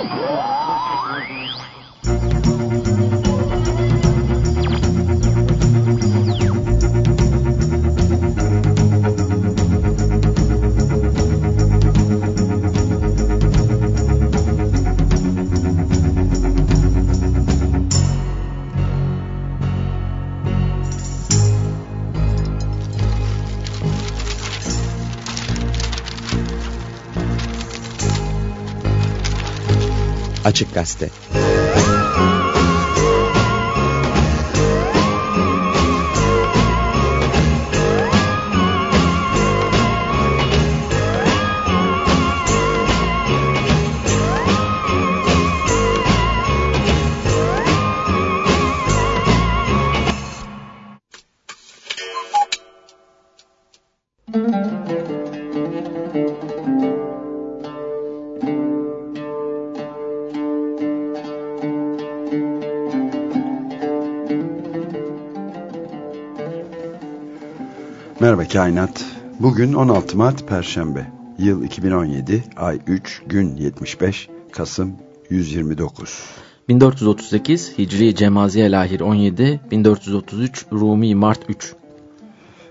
Oh! Açık Gazete Kainat. Bugün 16 Mart Perşembe. Yıl 2017, ay 3, gün 75, Kasım 129. 1438 Hicri Cemaziye Lahir 17, 1433 Rumi Mart 3.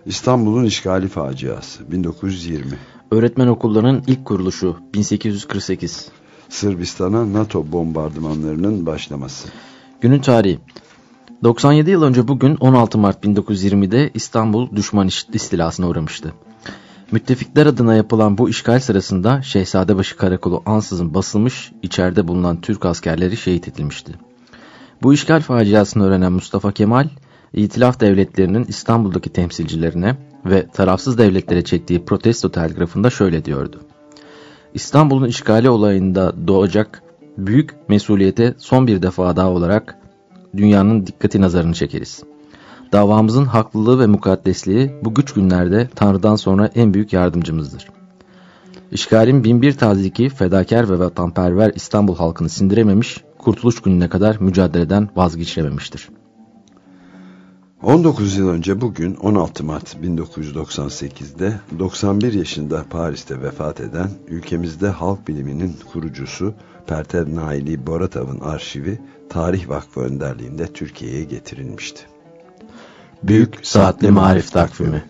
İstanbul'un işgali faciası 1920. Öğretmen okullarının ilk kuruluşu 1848. Sırbistan'a NATO bombardımanlarının başlaması. Günün tarihi 97 yıl önce bugün 16 Mart 1920'de İstanbul düşman istilasına uğramıştı. Müttefikler adına yapılan bu işgal sırasında Şehzadebaşı Karakolu ansızın basılmış, içeride bulunan Türk askerleri şehit edilmişti. Bu işgal faciasını öğrenen Mustafa Kemal, İtilaf devletlerinin İstanbul'daki temsilcilerine ve tarafsız devletlere çektiği protesto telgrafında şöyle diyordu. İstanbul'un işgali olayında doğacak büyük mesuliyete son bir defa daha olarak dünyanın dikkati nazarını çekeriz. Davamızın haklılığı ve mukaddesliği bu güç günlerde Tanrı'dan sonra en büyük yardımcımızdır. İşgalin binbir taziki fedakar ve vatanperver İstanbul halkını sindirememiş, kurtuluş gününe kadar mücadeleden vazgeçirememiştir. 19 yıl önce bugün 16 Mart 1998'de 91 yaşında Paris'te vefat eden ülkemizde halk biliminin kurucusu Pertev Naili Boratav'ın arşivi Tarih Vakfı önderliğinde Türkiye'ye getirilmişti. Büyük Saatli Marif Takvimi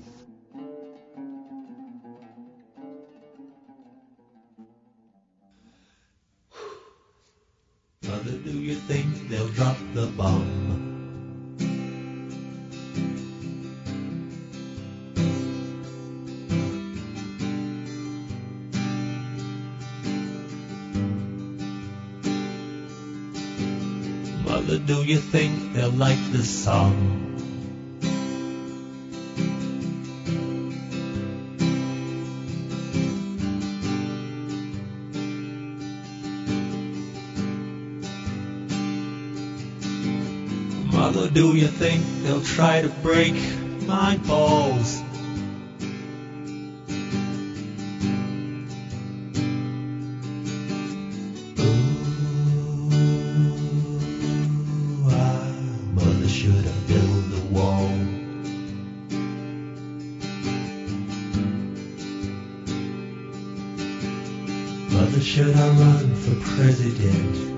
Mother, do you think they'll drop the bomb? Mother, do you think they'll like this song? Mother, do you think they'll try to break my balls? should I run for president?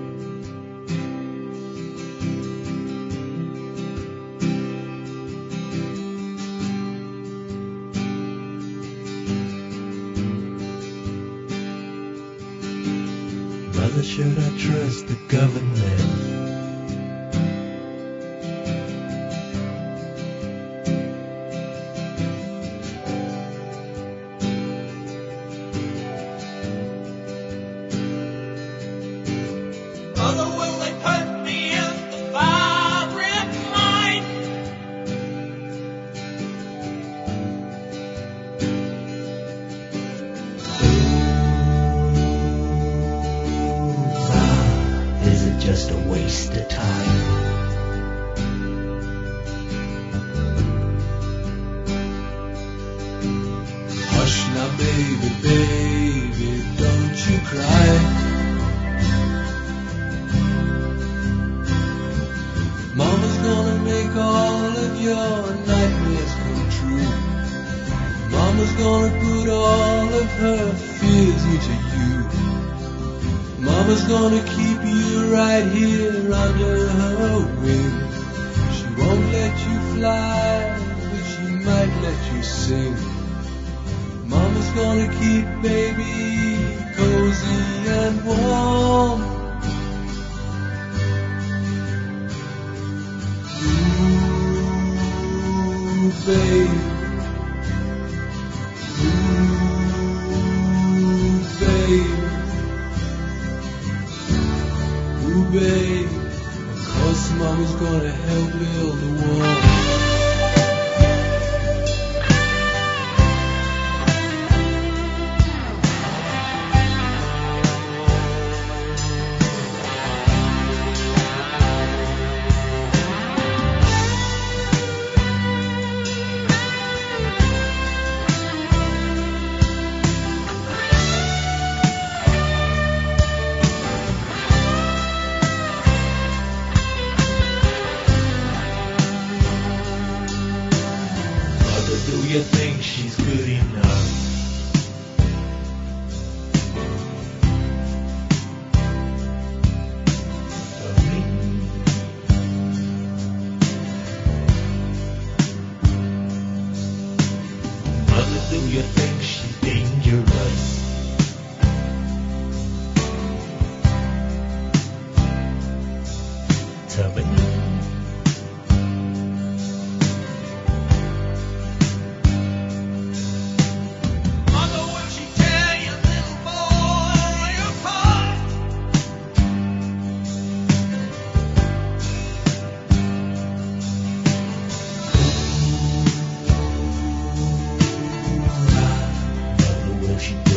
Mother,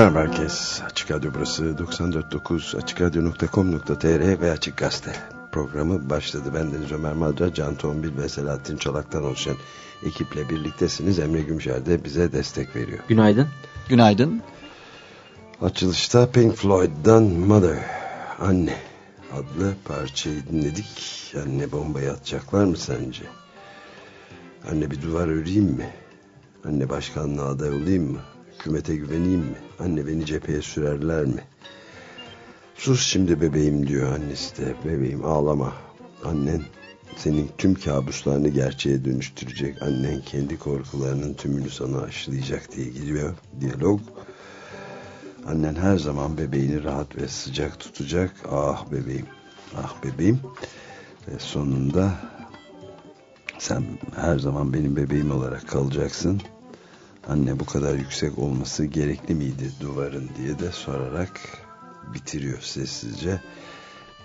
Merhaba herkes. Açık Radyo burası 94.9 açıkradio.com.tr ve Açık Gazete programı başladı. Ben Deniz Ömer Madra, Can Tombil ve Selahattin Çolak'tan oluşan ekiple birliktesiniz. Emre Gümşer de bize destek veriyor. Günaydın. Günaydın. Açılışta Pink Floyd'dan Mother, Anne adlı parçayı dinledik. Anne bombayı atacaklar mı sence? Anne bir duvar öreyim mi? Anne başkanlığa aday olayım mı? Hükümete güveneyim mi? Anne beni cepheye sürerler mi? Sus şimdi bebeğim diyor annesi de. Bebeğim ağlama. Annen senin tüm kabuslarını gerçeğe dönüştürecek. Annen kendi korkularının tümünü sana aşılayacak diye giriyor diyalog. Annen her zaman bebeğini rahat ve sıcak tutacak. Ah bebeğim, ah bebeğim. Ve sonunda sen her zaman benim bebeğim olarak kalacaksın. Anne bu kadar yüksek olması gerekli miydi duvarın diye de sorarak bitiriyor sessizce.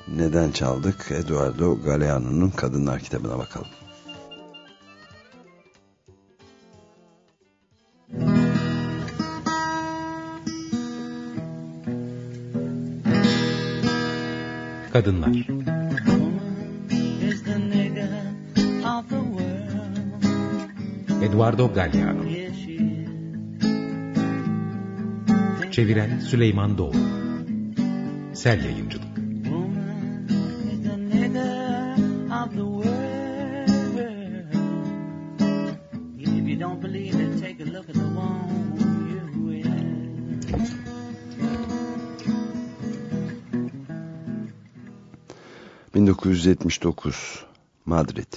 Neden çaldık? Eduardo Galeano'nun Kadınlar kitabına bakalım. Kadınlar. Eduardo Galliano Çeviren Süleyman Doğru Sel Yayıncılık. ...1979 Madrid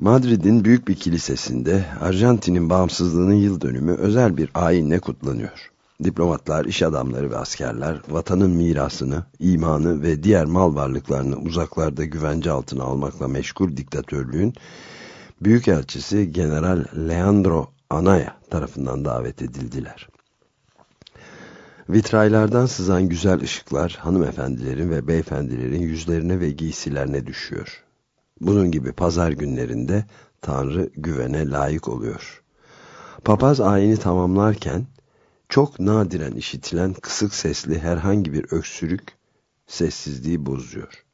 Madrid'in büyük bir kilisesinde Arjantin'in bağımsızlığının yıl dönümü özel bir ayinle kutlanıyor. Diplomatlar, iş adamları ve askerler vatanın mirasını, imanı ve diğer mal varlıklarını uzaklarda güvence altına almakla meşgul diktatörlüğün Büyükelçisi General Leandro Anaya tarafından davet edildiler. Vitraylardan sızan güzel ışıklar hanımefendilerin ve beyefendilerin yüzlerine ve giysilerine düşüyor. Bunun gibi pazar günlerinde Tanrı güvene layık oluyor. Papaz ayini tamamlarken çok nadiren işitilen kısık sesli herhangi bir öksürük sessizliği bozuyor.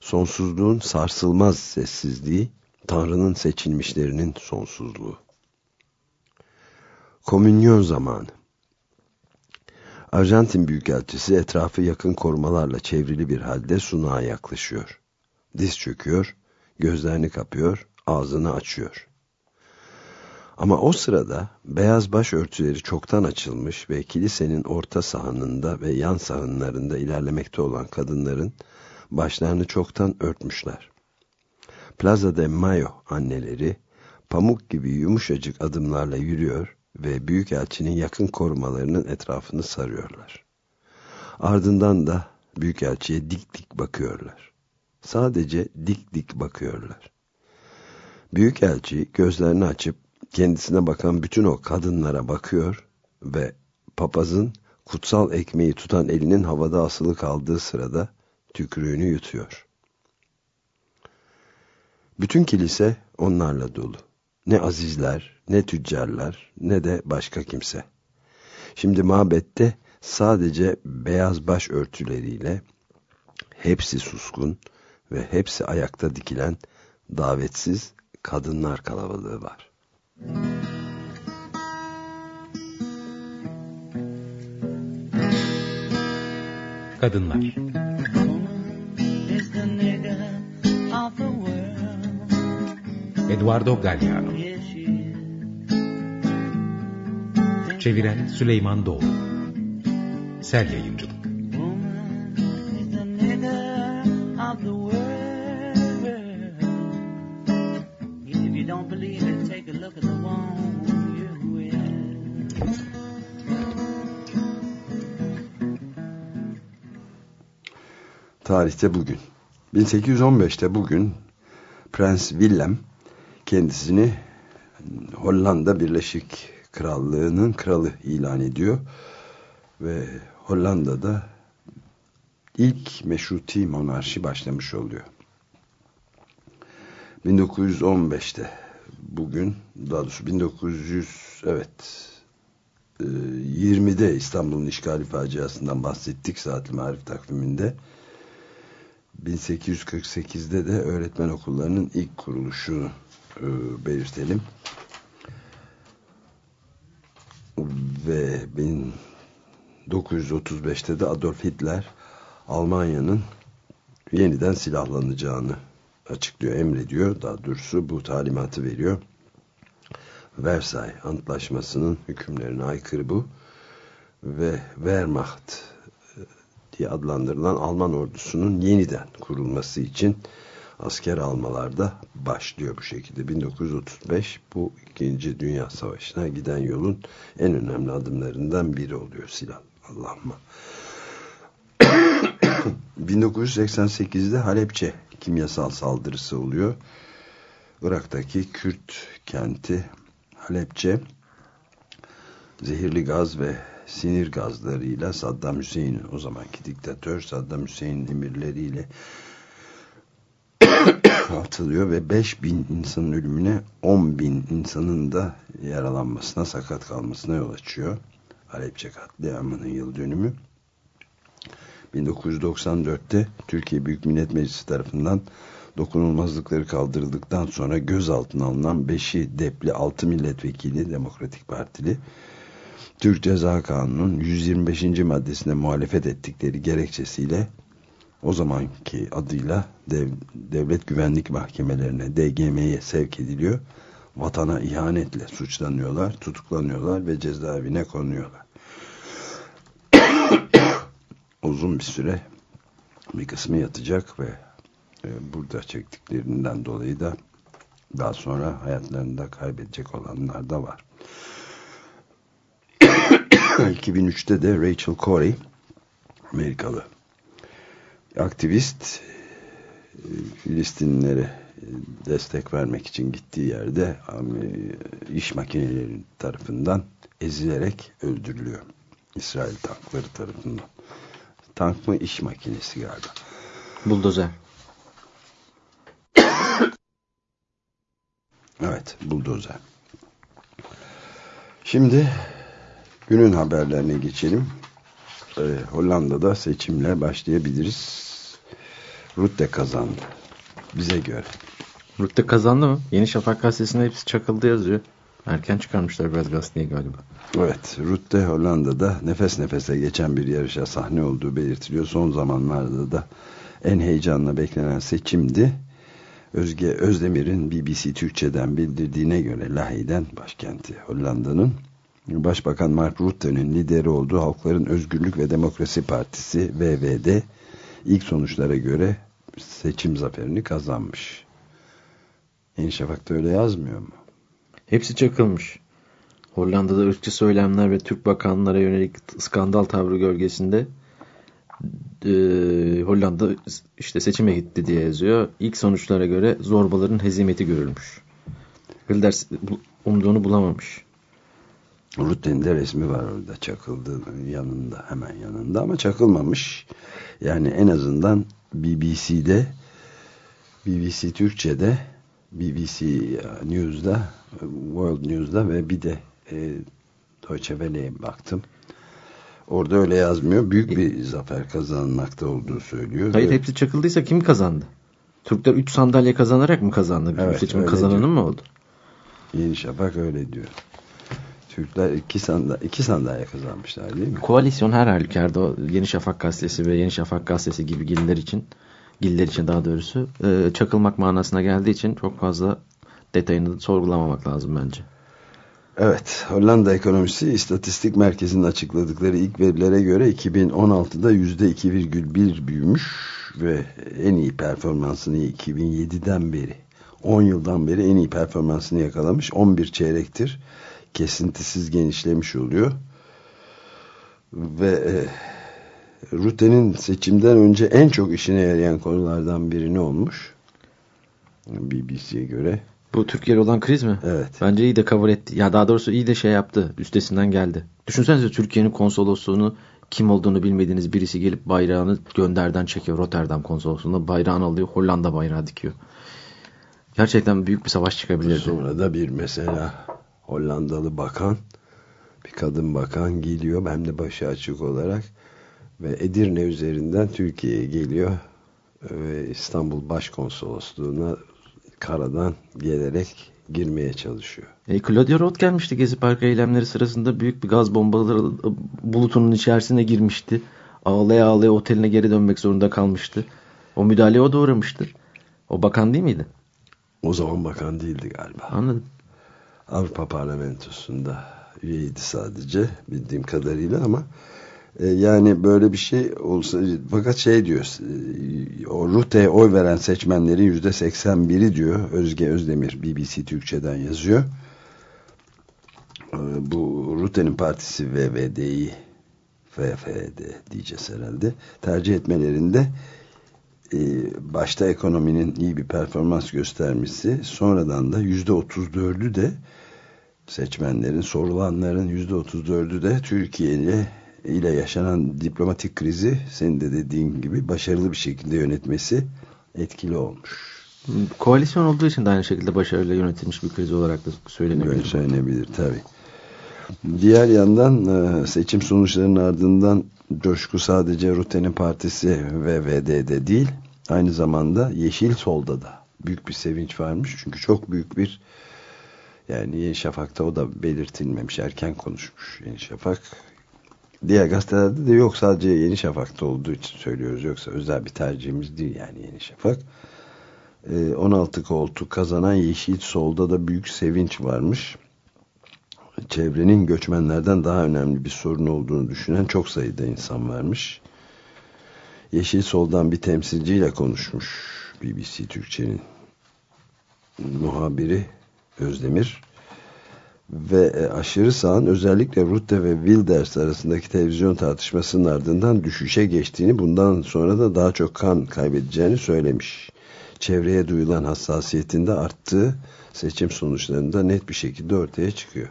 Sonsuzluğun sarsılmaz sessizliği, Tanrı'nın seçilmişlerinin sonsuzluğu. Komünyon zamanı. Arjantin Büyükelçisi etrafı yakın korumalarla çevrili bir halde sunağa yaklaşıyor. Diz çöküyor, gözlerini kapıyor, ağzını açıyor. Ama o sırada beyaz başörtüleri çoktan açılmış ve kilisenin orta sahanında ve yan sahanlarında ilerlemekte olan kadınların başlarını çoktan örtmüşler. Plaza de Mayo anneleri pamuk gibi yumuşacık adımlarla yürüyor ve Büyükelçinin yakın korumalarının etrafını sarıyorlar. Ardından da Büyükelçiye dik dik bakıyorlar. Sadece dik dik bakıyorlar. Büyükelçi gözlerini açıp kendisine bakan bütün o kadınlara bakıyor ve papazın kutsal ekmeği tutan elinin havada asılı kaldığı sırada tükrüğünü yutuyor. Bütün kilise onlarla dolu. Ne azizler, ne tüccarlar, ne de başka kimse. Şimdi mabette sadece beyaz baş örtüleriyle hepsi suskun ve hepsi ayakta dikilen davetsiz kadınlar kalabalığı var. Kadınlar. Eduardo Galliano Çeviren Süleyman Doğru Sel Yayıncılık Tarihte bugün. 1815'te bugün Prens Willem kendisini Hollanda Birleşik Krallığı'nın kralı ilan ediyor. Ve Hollanda'da ilk meşruti monarşi başlamış oluyor. 1915'te bugün daha doğrusu 1900 evet 20'de İstanbul'un işgali faciasından bahsettik saatli marif takviminde. 1848'de de öğretmen okullarının ilk kuruluşunu e, belirtelim. Ve 1935'te de Adolf Hitler Almanya'nın yeniden silahlanacağını açıklıyor, emrediyor. Daha doğrusu bu talimatı veriyor. Versay Antlaşması'nın hükümlerine aykırı bu. Ve Wehrmacht diye adlandırılan Alman ordusunun yeniden kurulması için asker almalarda başlıyor bu şekilde. 1935 bu 2. Dünya Savaşı'na giden yolun en önemli adımlarından biri oluyor silah. Allah'ıma. 1988'de Halepçe kimyasal saldırısı oluyor. Irak'taki Kürt kenti Halepçe zehirli gaz ve sinir gazlarıyla Saddam Hüseyin o zamanki diktatör Saddam Hüseyin emirleriyle atılıyor ve 5 bin insanın ölümüne 10 bin insanın da yaralanmasına sakat kalmasına yol açıyor. Halepçe katliamının yıl dönümü. 1994'te Türkiye Büyük Millet Meclisi tarafından dokunulmazlıkları kaldırıldıktan sonra gözaltına alınan 5'i depli 6 milletvekili Demokratik Partili Türk Ceza Kanunu'nun 125. maddesine muhalefet ettikleri gerekçesiyle o zamanki adıyla dev, Devlet Güvenlik Mahkemelerine DGM'ye sevk ediliyor. Vatana ihanetle suçlanıyorlar, tutuklanıyorlar ve cezaevine konuyorlar. Uzun bir süre bir kısmı yatacak ve e, burada çektiklerinden dolayı da daha sonra hayatlarını da kaybedecek olanlar da var. 2003'te de Rachel Corey Amerikalı aktivist e, Filistinlilere e, destek vermek için gittiği yerde iş makineleri tarafından ezilerek öldürülüyor. İsrail tankları tarafından. Tank mı iş makinesi galiba. Buldozer. evet buldozer. Şimdi günün haberlerine geçelim. Ee, Hollanda'da seçimle başlayabiliriz. Rutte kazandı. Bize göre. Rutte kazandı mı? Yeni Şafak gazetesinde hepsi çakıldı yazıyor. Erken çıkarmışlar biraz gazeteye galiba. Evet, Rutte Hollanda'da nefes nefese geçen bir yarışa sahne olduğu belirtiliyor. Son zamanlarda da en heyecanla beklenen seçimdi. Özge Özdemir'in BBC Türkçe'den bildirdiğine göre Lahey'den başkenti Hollanda'nın Başbakan Mark Rutte'nin lideri olduğu Halkların Özgürlük ve Demokrasi Partisi VVD ilk sonuçlara göre seçim zaferini kazanmış. Yeni Şafak'ta öyle yazmıyor mu? Hepsi çakılmış. Hollanda'da ırkçı söylemler ve Türk bakanlara yönelik skandal tavrı gölgesinde e, Hollanda işte seçime gitti diye yazıyor. İlk sonuçlara göre zorbaların hezimeti görülmüş. Wilders umduğunu bulamamış. Rutte'nin de resmi var orada çakıldı yanında hemen yanında ama çakılmamış. Yani en azından BBC'de BBC Türkçe'de BBC News'da World News'da ve bir de e, Deutsche Welle'ye baktım. Orada öyle yazmıyor. Büyük bir zafer kazanmakta olduğu söylüyor. Hayır hepsi çakıldıysa kim kazandı? Türkler 3 sandalye kazanarak mı kazandı? Evet, seçimin kazananı mı oldu? Yeni Şafak öyle diyor. Türkler iki sandalye, iki sandalye kazanmışlar değil mi? Koalisyon her halükarda Yeni Şafak gazetesi ve Yeni Şafak gazetesi gibi giller için giller için daha doğrusu e, çakılmak manasına geldiği için çok fazla detayını sorgulamamak lazım bence. Evet, Hollanda ekonomisi istatistik merkezinin açıkladıkları ilk verilere göre 2016'da %2,1 büyümüş ve en iyi performansını 2007'den beri 10 yıldan beri en iyi performansını yakalamış 11 çeyrektir kesintisiz genişlemiş oluyor ve e, Rutte'nin seçimden önce en çok işine yarayan konulardan biri ne olmuş BBC'ye göre bu Türkiye'de olan kriz mi? Evet. Bence iyi de kabul etti. Ya daha doğrusu iyi de şey yaptı. Üstesinden geldi. Düşünsenize Türkiye'nin konsolosluğunu kim olduğunu bilmediğiniz birisi gelip bayrağını gönderden çekiyor. Rotterdam konsolosluğunda bayrağını alıyor. Hollanda bayrağı dikiyor. Gerçekten büyük bir savaş çıkabilirdi. Sonra da bir mesela Hollandalı bakan bir kadın bakan geliyor hem de başı açık olarak ve Edirne üzerinden Türkiye'ye geliyor ve İstanbul Başkonsolosluğu'na karadan gelerek girmeye çalışıyor. E, Claudia Roth gelmişti Gezi Parkı eylemleri sırasında büyük bir gaz bombaları bulutunun içerisine girmişti. Ağlaya ağlaya oteline geri dönmek zorunda kalmıştı. O müdahaleye o da uğramıştır. O bakan değil miydi? O zaman bakan değildi galiba. Anladım. Avrupa Parlamentosu'nda üyeydi sadece bildiğim kadarıyla ama e, yani böyle bir şey olsa fakat şey diyor e, o Rute'ye oy veren seçmenlerin yüzde 81'i diyor Özge Özdemir BBC Türkçe'den yazıyor. E, bu Rute'nin partisi VVD'yi FFD diyeceğiz herhalde tercih etmelerinde başta ekonominin iyi bir performans göstermesi sonradan da yüzde otuz dördü de seçmenlerin sorulanların yüzde otuz dördü de Türkiye ile yaşanan diplomatik krizi senin de dediğin gibi başarılı bir şekilde yönetmesi etkili olmuş. Koalisyon olduğu için de aynı şekilde başarılı yönetilmiş bir kriz olarak da söylenebilir. Böyle söylenebilir tabi. Diğer yandan e, seçim sonuçlarının ardından coşku sadece Rute'nin partisi ve VD'de değil aynı zamanda Yeşil Sol'da da büyük bir sevinç varmış. Çünkü çok büyük bir yani Yeni Şafak'ta o da belirtilmemiş. Erken konuşmuş Yeni Şafak. Diğer gazetelerde de yok sadece Yeni Şafak'ta olduğu için söylüyoruz. Yoksa özel bir tercihimiz değil yani Yeni Şafak. 16 koltuk kazanan Yeşil Sol'da da büyük sevinç varmış. Çevrenin göçmenlerden daha önemli bir sorun olduğunu düşünen çok sayıda insan varmış. Yeşil Sol'dan bir temsilciyle konuşmuş BBC Türkçe'nin muhabiri Özdemir ve e, aşırı sağın özellikle Rutte ve Wilders arasındaki televizyon tartışmasının ardından düşüşe geçtiğini bundan sonra da daha çok kan kaybedeceğini söylemiş. Çevreye duyulan hassasiyetinde arttığı seçim sonuçlarında net bir şekilde ortaya çıkıyor.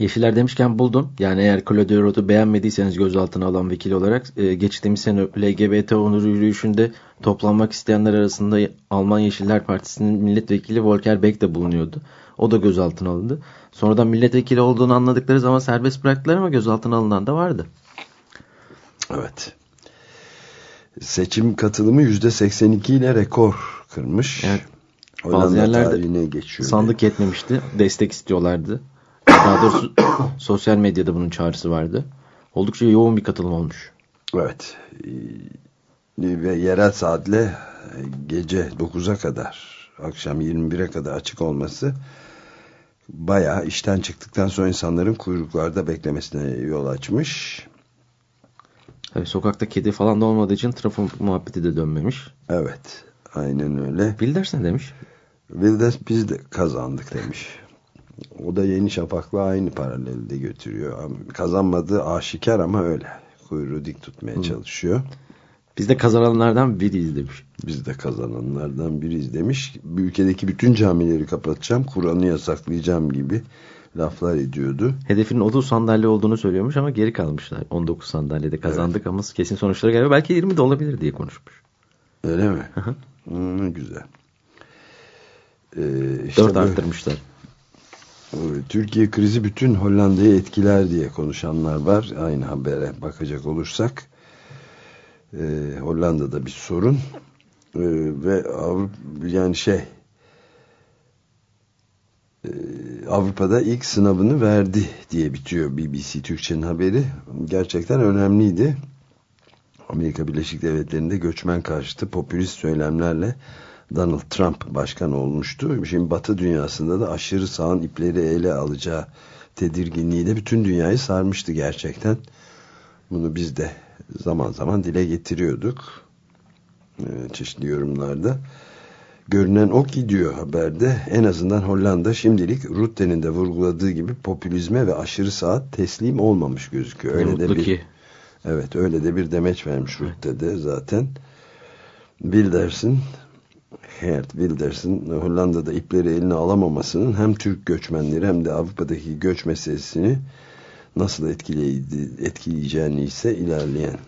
Yeşiller demişken buldum. Yani eğer Claudio Rod'u beğenmediyseniz gözaltına alan vekil olarak e, geçtiğimiz sene LGBT onur yürüyüşünde toplanmak isteyenler arasında Alman Yeşiller Partisi'nin milletvekili Volker Beck de bulunuyordu. O da gözaltına alındı. Sonradan milletvekili olduğunu anladıkları zaman serbest bıraktılar ama gözaltına alınan da vardı. Evet. Seçim katılımı %82 ile rekor kırmış. Evet. Bazı yerlerde. Sandık yetmemişti. Destek istiyorlardı. Daha doğrusu sosyal medyada bunun çağrısı vardı. Oldukça yoğun bir katılım olmuş. Evet. Ee, ve yerel saatle gece 9'a kadar akşam 21'e kadar açık olması bayağı işten çıktıktan sonra insanların kuyruklarda beklemesine yol açmış. Tabii sokakta kedi falan da olmadığı için trafik muhabbeti de dönmemiş. Evet. Aynen öyle. Wilders ne demiş? Wilders biz de kazandık demiş. O da Yeni Şafak'la aynı paralelde götürüyor. Kazanmadığı aşikar ama öyle. Kuyruğu dik tutmaya Hı. çalışıyor. Biz de kazananlardan biriyiz demiş. Biz de kazananlardan biriyiz demiş. Ülkedeki bütün camileri kapatacağım, Kur'an'ı yasaklayacağım gibi laflar ediyordu. Hedefinin 30 sandalye olduğunu söylüyormuş ama geri kalmışlar. 19 sandalyede kazandık evet. ama kesin sonuçları geliyor. Belki 20 de olabilir diye konuşmuş. Öyle mi? hmm, güzel. Ee, işte 4 arttırmışlar. Türkiye krizi bütün Hollanda'yı etkiler diye konuşanlar var. Aynı habere bakacak olursak e, Hollanda'da bir sorun e, ve Avrupa yani şey e, Avrupa'da ilk sınavını verdi diye bitiyor BBC Türkçe'nin haberi. Gerçekten önemliydi. Amerika Birleşik Devletleri'nde göçmen karşıtı popülist söylemlerle Donald Trump başkan olmuştu. Şimdi Batı dünyasında da aşırı sağın ipleri ele alacağı tedirginliğiyle bütün dünyayı sarmıştı gerçekten. Bunu biz de zaman zaman dile getiriyorduk. Ee, çeşitli yorumlarda. Görünen o ki diyor haberde en azından Hollanda şimdilik Rutte'nin de vurguladığı gibi popülizme ve aşırı saat teslim olmamış gözüküyor. Öyle de bir, ki. Evet öyle de bir demeç vermiş Rutte'de zaten. Bildersin Geert Wilders'ın Hollanda'da ipleri eline alamamasının hem Türk göçmenleri hem de Avrupa'daki göç meselesini nasıl etkileyeceğini ise ilerleyen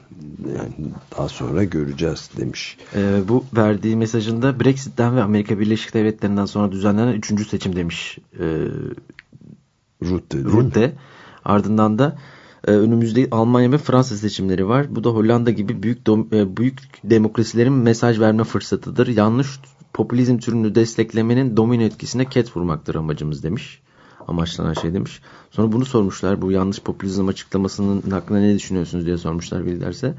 yani daha sonra göreceğiz demiş. Ee, bu verdiği mesajında Brexit'ten ve Amerika Birleşik Devletleri'nden sonra düzenlenen üçüncü seçim demiş. Ee, Rutte, Rutte. Ardından da önümüzde Almanya ve Fransa seçimleri var. Bu da Hollanda gibi büyük e, büyük demokrasilerin mesaj verme fırsatıdır. Yanlış popülizm türünü desteklemenin domino etkisine ket vurmaktır amacımız demiş. Amaçlanan şey demiş. Sonra bunu sormuşlar. Bu yanlış popülizm açıklamasının hakkında ne düşünüyorsunuz diye sormuşlar bilirlerse.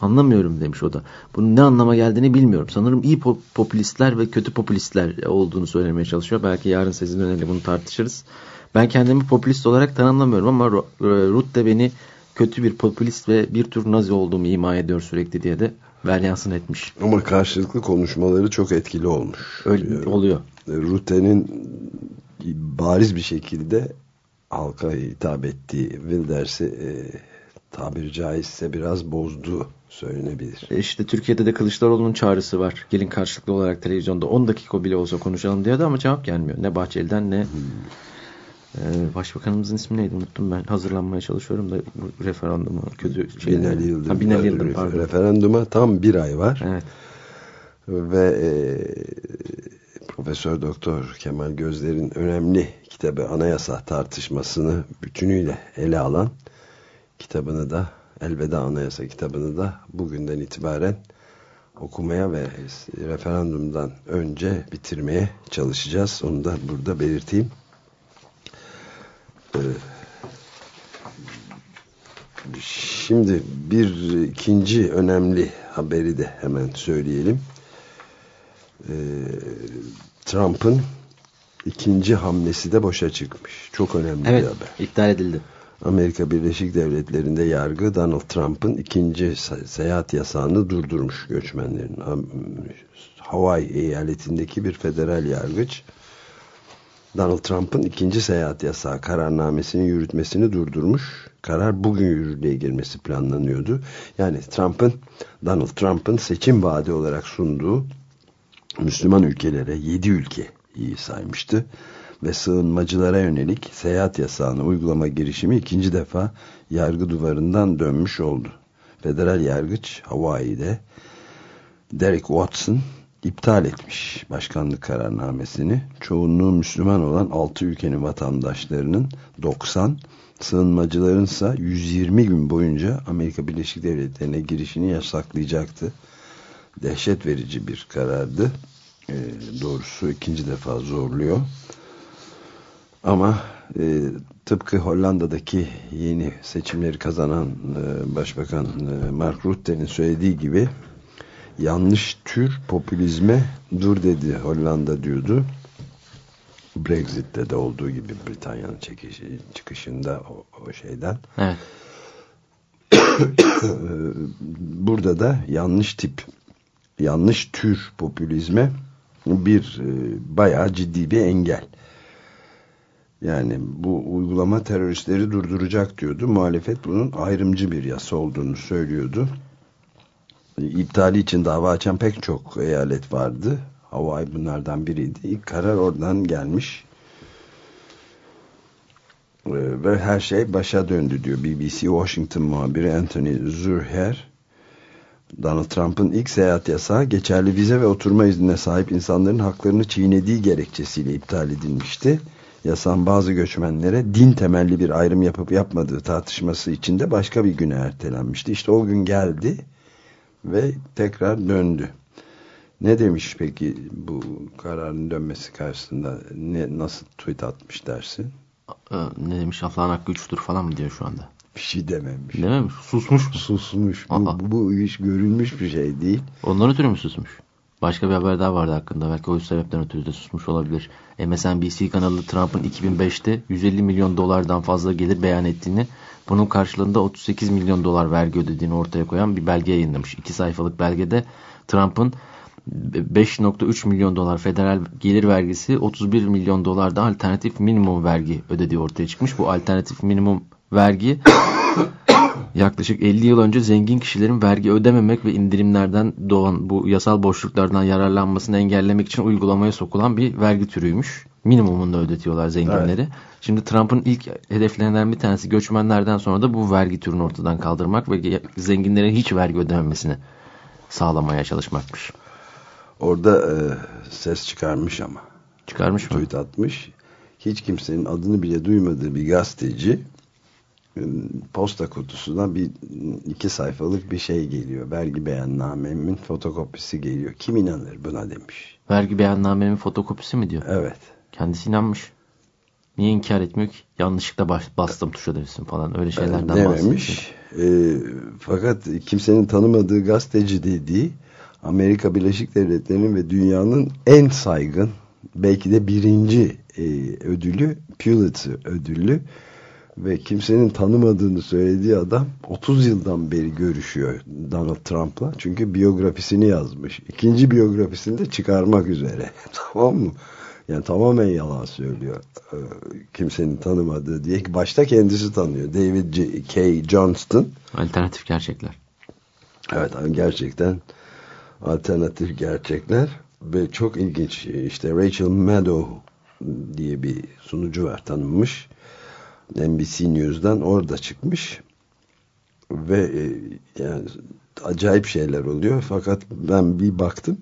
Anlamıyorum demiş o da. Bunun ne anlama geldiğini bilmiyorum. Sanırım iyi popülistler ve kötü popülistler olduğunu söylemeye çalışıyor. Belki yarın sizin önünde bunu tartışırız. Ben kendimi popülist olarak tanımlamıyorum ama Ruth de beni kötü bir popülist ve bir tür nazi olduğumu ima ediyor sürekli diye de veryansın etmiş. Ama karşılıklı konuşmaları çok etkili olmuş. Öyle ee, oluyor. Rutte'nin bariz bir şekilde halka hitap ettiği Wilders'i e, tabiri caizse biraz bozdu söylenebilir. E işte Türkiye'de de Kılıçdaroğlu'nun çağrısı var. Gelin karşılıklı olarak televizyonda 10 dakika bile olsa konuşalım diyordu ama cevap gelmiyor. Ne Bahçeli'den ne hmm. Ee, başbakanımızın ismi neydi unuttum ben. Hazırlanmaya çalışıyorum da bu referanduma kötü şeyler. Binali Yıldırım. Ha, Binali Yıldırım pardon. Referanduma tam bir ay var. Evet. Ve e, Profesör Doktor Kemal Gözler'in önemli kitabı Anayasa tartışmasını bütünüyle ele alan kitabını da Elveda Anayasa kitabını da bugünden itibaren okumaya ve referandumdan önce bitirmeye çalışacağız. Onu da burada belirteyim. Ee, şimdi bir ikinci önemli haberi de hemen söyleyelim. Ee, Trump'ın ikinci hamlesi de boşa çıkmış. Çok önemli evet, bir haber. iptal edildi. Amerika Birleşik Devletleri'nde yargı Donald Trump'ın ikinci seyahat yasağını durdurmuş göçmenlerin. Hawaii eyaletindeki bir federal yargıç Donald Trump'ın ikinci seyahat yasağı kararnamesini yürütmesini durdurmuş. Karar bugün yürürlüğe girmesi planlanıyordu. Yani Trump'ın Donald Trump'ın seçim vaadi olarak sunduğu Müslüman ülkelere 7 ülke iyi saymıştı ve sığınmacılara yönelik seyahat yasağını uygulama girişimi ikinci defa yargı duvarından dönmüş oldu. Federal yargıç Hawaii'de Derek Watson iptal etmiş başkanlık kararnamesini. Çoğunluğu Müslüman olan 6 ülkenin vatandaşlarının 90, sığınmacıların ise 120 gün boyunca Amerika Birleşik Devletleri'ne girişini yasaklayacaktı. Dehşet verici bir karardı. E, doğrusu ikinci defa zorluyor. Ama e, tıpkı Hollanda'daki yeni seçimleri kazanan e, Başbakan e, Mark Rutte'nin söylediği gibi yanlış tür popülizme dur dedi Hollanda diyordu. Brexit'te de olduğu gibi Britanya'nın çıkışında o, o şeyden. Evet. Burada da yanlış tip yanlış tür popülizme bir e, bayağı ciddi bir engel. Yani bu uygulama teröristleri durduracak diyordu. Muhalefet bunun ayrımcı bir yasa olduğunu söylüyordu. İptali için dava açan pek çok eyalet vardı. Hawaii bunlardan biriydi. İlk karar oradan gelmiş. Ee, ve her şey başa döndü diyor. BBC Washington muhabiri Anthony Zurher. Donald Trump'ın ilk seyahat yasağı geçerli vize ve oturma iznine sahip insanların haklarını çiğnediği gerekçesiyle iptal edilmişti. Yasan bazı göçmenlere din temelli bir ayrım yapıp yapmadığı tartışması için de başka bir güne ertelenmişti. İşte o gün geldi ve tekrar döndü. Ne demiş peki bu kararın dönmesi karşısında ne, nasıl tweet atmış dersin? Ne demiş Allah'ın hakkı üçtür falan mı diyor şu anda? Bir şey dememiş. Dememiş. Susmuş mu? Susmuş. Bu, bu, bu iş görülmüş bir şey değil. Ondan ötürü mü susmuş? Başka bir haber daha vardı hakkında. Belki o sebepten ötürü de susmuş olabilir. MSNBC kanalı Trump'ın 2005'te 150 milyon dolardan fazla gelir beyan ettiğini, bunun karşılığında 38 milyon dolar vergi ödediğini ortaya koyan bir belge yayınlamış. İki sayfalık belgede Trump'ın 5.3 milyon dolar federal gelir vergisi 31 milyon dolar da alternatif minimum vergi ödediği ortaya çıkmış. Bu alternatif minimum vergi yaklaşık 50 yıl önce zengin kişilerin vergi ödememek ve indirimlerden doğan bu yasal boşluklardan yararlanmasını engellemek için uygulamaya sokulan bir vergi türüymüş. Minimumunu da ödetiyorlar zenginleri. Evet. Şimdi Trump'ın ilk hedeflerinden bir tanesi göçmenlerden sonra da bu vergi türünü ortadan kaldırmak ve zenginlerin hiç vergi ödememesini sağlamaya çalışmakmış. Orada e, ses çıkarmış ama. Çıkarmış mı? Tweet atmış. Hiç kimsenin adını bile duymadığı bir gazeteci posta kutusuna bir iki sayfalık bir şey geliyor. Vergi beyannamemin fotokopisi geliyor. Kim inanır buna demiş. Vergi beyannamemin fotokopisi mi diyor? Evet. Kendisi inanmış. Niye inkar etmiyor ki? Yanlışlıkla bastım tuşa demişsin falan. Öyle şeylerden evet, Dememiş. E, fakat kimsenin tanımadığı gazeteci dediği Amerika Birleşik Devletleri'nin ve dünyanın en saygın belki de birinci e, ödülü Pulitzer ödülü ve kimsenin tanımadığını söylediği adam 30 yıldan beri görüşüyor Donald Trump'la. Çünkü biyografisini yazmış. İkinci biyografisini de çıkarmak üzere. tamam mı? Yani tamamen yalan söylüyor. Ee, kimsenin tanımadığı diye. Başta kendisi tanıyor. David J. K. Johnston. Alternatif gerçekler. Evet gerçekten alternatif gerçekler ve çok ilginç işte Rachel Maddow diye bir sunucu var tanınmış NBC News'dan orada çıkmış ve e, yani acayip şeyler oluyor fakat ben bir baktım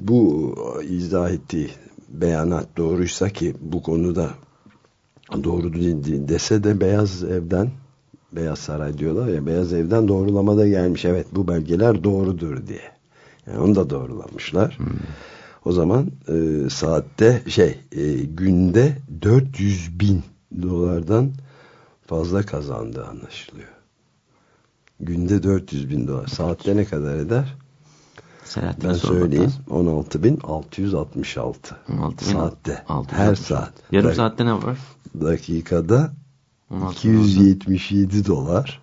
bu izah ettiği beyanat doğruysa ki bu konuda doğru dese de Beyaz Ev'den Beyaz Saray diyorlar ya Beyaz Ev'den doğrulamada gelmiş. Evet bu belgeler doğrudur diye. Yani onu da doğrulamışlar. Hmm. O zaman e, saatte şey e, günde 400 bin dolardan fazla kazandığı anlaşılıyor. Günde 400 bin dolar. Saatte ne kadar eder? Selahattin ben söyleyeyim. 16.666 saatte. 666. Her saat. Yarım Dak saatte ne var? Dakikada 277 dolar.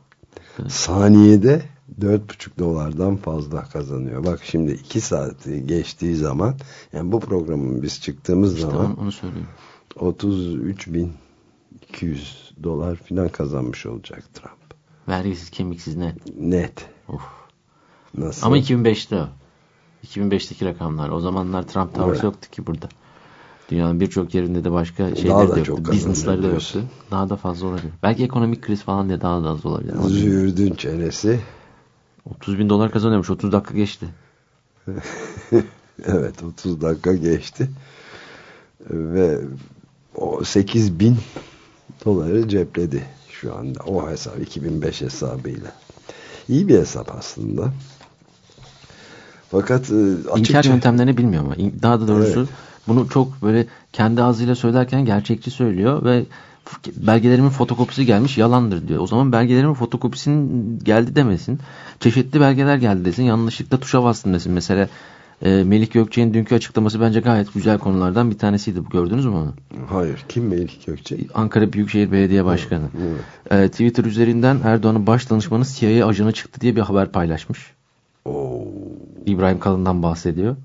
Evet. Saniyede 4,5 dolardan fazla kazanıyor. Bak şimdi 2 saati geçtiği zaman yani bu programın biz çıktığımız işte zaman onu söyleyeyim. 33.200 dolar filan kazanmış olacak Trump. Vergisiz kemiksiz net. Net. Of. Nasıl? Ama 2005'te o. 2005'teki rakamlar. O zamanlar Trump Towers evet. yoktu ki burada. Dünyanın birçok yerinde de başka şeyler de yoktu. Business'ları da yoktu. Daha da fazla olabilir. Belki ekonomik kriz falan diye daha da az olabilir. Züğürdün çenesi. 30 bin dolar kazanıyormuş. 30 dakika geçti. evet 30 dakika geçti. Ve o 8 bin doları cepledi şu anda. O hesap 2005 hesabıyla. İyi bir hesap aslında. Fakat e, açıkça... İnkar yöntemlerini bilmiyor ama. Daha da doğrusu evet. bunu çok böyle kendi ağzıyla söylerken gerçekçi söylüyor ve belgelerimin fotokopisi gelmiş yalandır diyor. O zaman belgelerimin fotokopisinin geldi demesin. Çeşitli belgeler geldi desin. Yanlışlıkla tuşa bastın desin. Mesela e, Melik Gökçe'nin dünkü açıklaması bence gayet güzel konulardan bir tanesiydi. Gördünüz mü onu? Hayır. Kim Melik Gökçe? Ankara Büyükşehir Belediye Başkanı. Evet. E, Twitter üzerinden Erdoğan'ın baş danışmanı CIA ajanı çıktı diye bir haber paylaşmış. Oo. İbrahim Kalın'dan bahsediyor.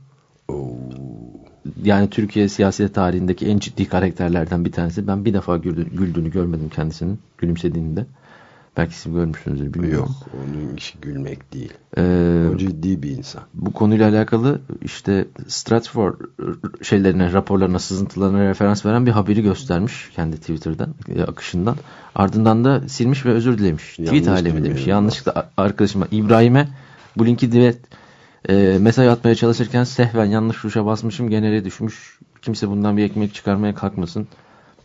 Yani Türkiye siyaset tarihindeki en ciddi karakterlerden bir tanesi. Ben bir defa güldü, güldüğünü görmedim kendisinin. Gülümsediğini de. Belki siz görmüşsünüzdür bilmiyorum. Yok onun işi gülmek değil. Ee, o ciddi bir insan. Bu konuyla alakalı işte Stratford şeylerine, raporlarına, sızıntılarına referans veren bir haberi göstermiş kendi Twitter'dan, e, akışından. Ardından da silmiş ve özür dilemiş. Yanlış Tweet alemi demiş. Yanlışlıkla arkadaşıma İbrahim'e bu linki direkt e, mesaj atmaya çalışırken sehven yanlış tuşa basmışım genere düşmüş. Kimse bundan bir ekmek çıkarmaya kalkmasın.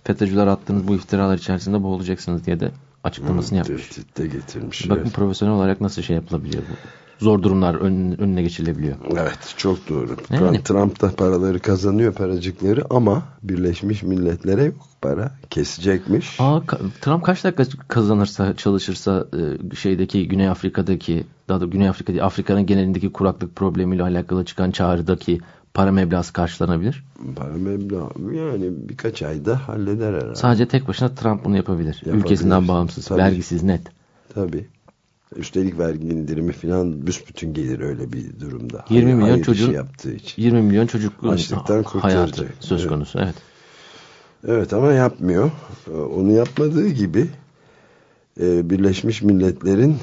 FETÖ'cüler attığınız bu iftiralar içerisinde boğulacaksınız diye de açıklamasını evet, yapmış. Tehditte getirmiş. Bakın evet. profesyonel olarak nasıl şey yapılabiliyor bu. Zor durumlar ön, önüne geçilebiliyor. Evet çok doğru. Yani. Trump da paraları kazanıyor paracıkları ama Birleşmiş Milletler'e yok para kesecekmiş. Aa, Trump kaç dakika kazanırsa çalışırsa e, şeydeki Güney Afrika'daki daha da Güney Afrika değil Afrika'nın genelindeki kuraklık problemiyle alakalı çıkan çağrıdaki para meblağı karşılanabilir? Para meblağı yani birkaç ayda halleder herhalde. Sadece tek başına Trump bunu yapabilir. yapabilir. Ülkesinden bağımsız, Tabii. vergisiz net. Tabii. Üstelik vergi indirimi falan büsbütün gelir öyle bir durumda. 20 Hayır, milyon çocuğun yaptığı için. 20 milyon çocuk açlıktan hayatı söz konusu. Evet. Evet ama yapmıyor. Onu yapmadığı gibi e, Birleşmiş Milletler'in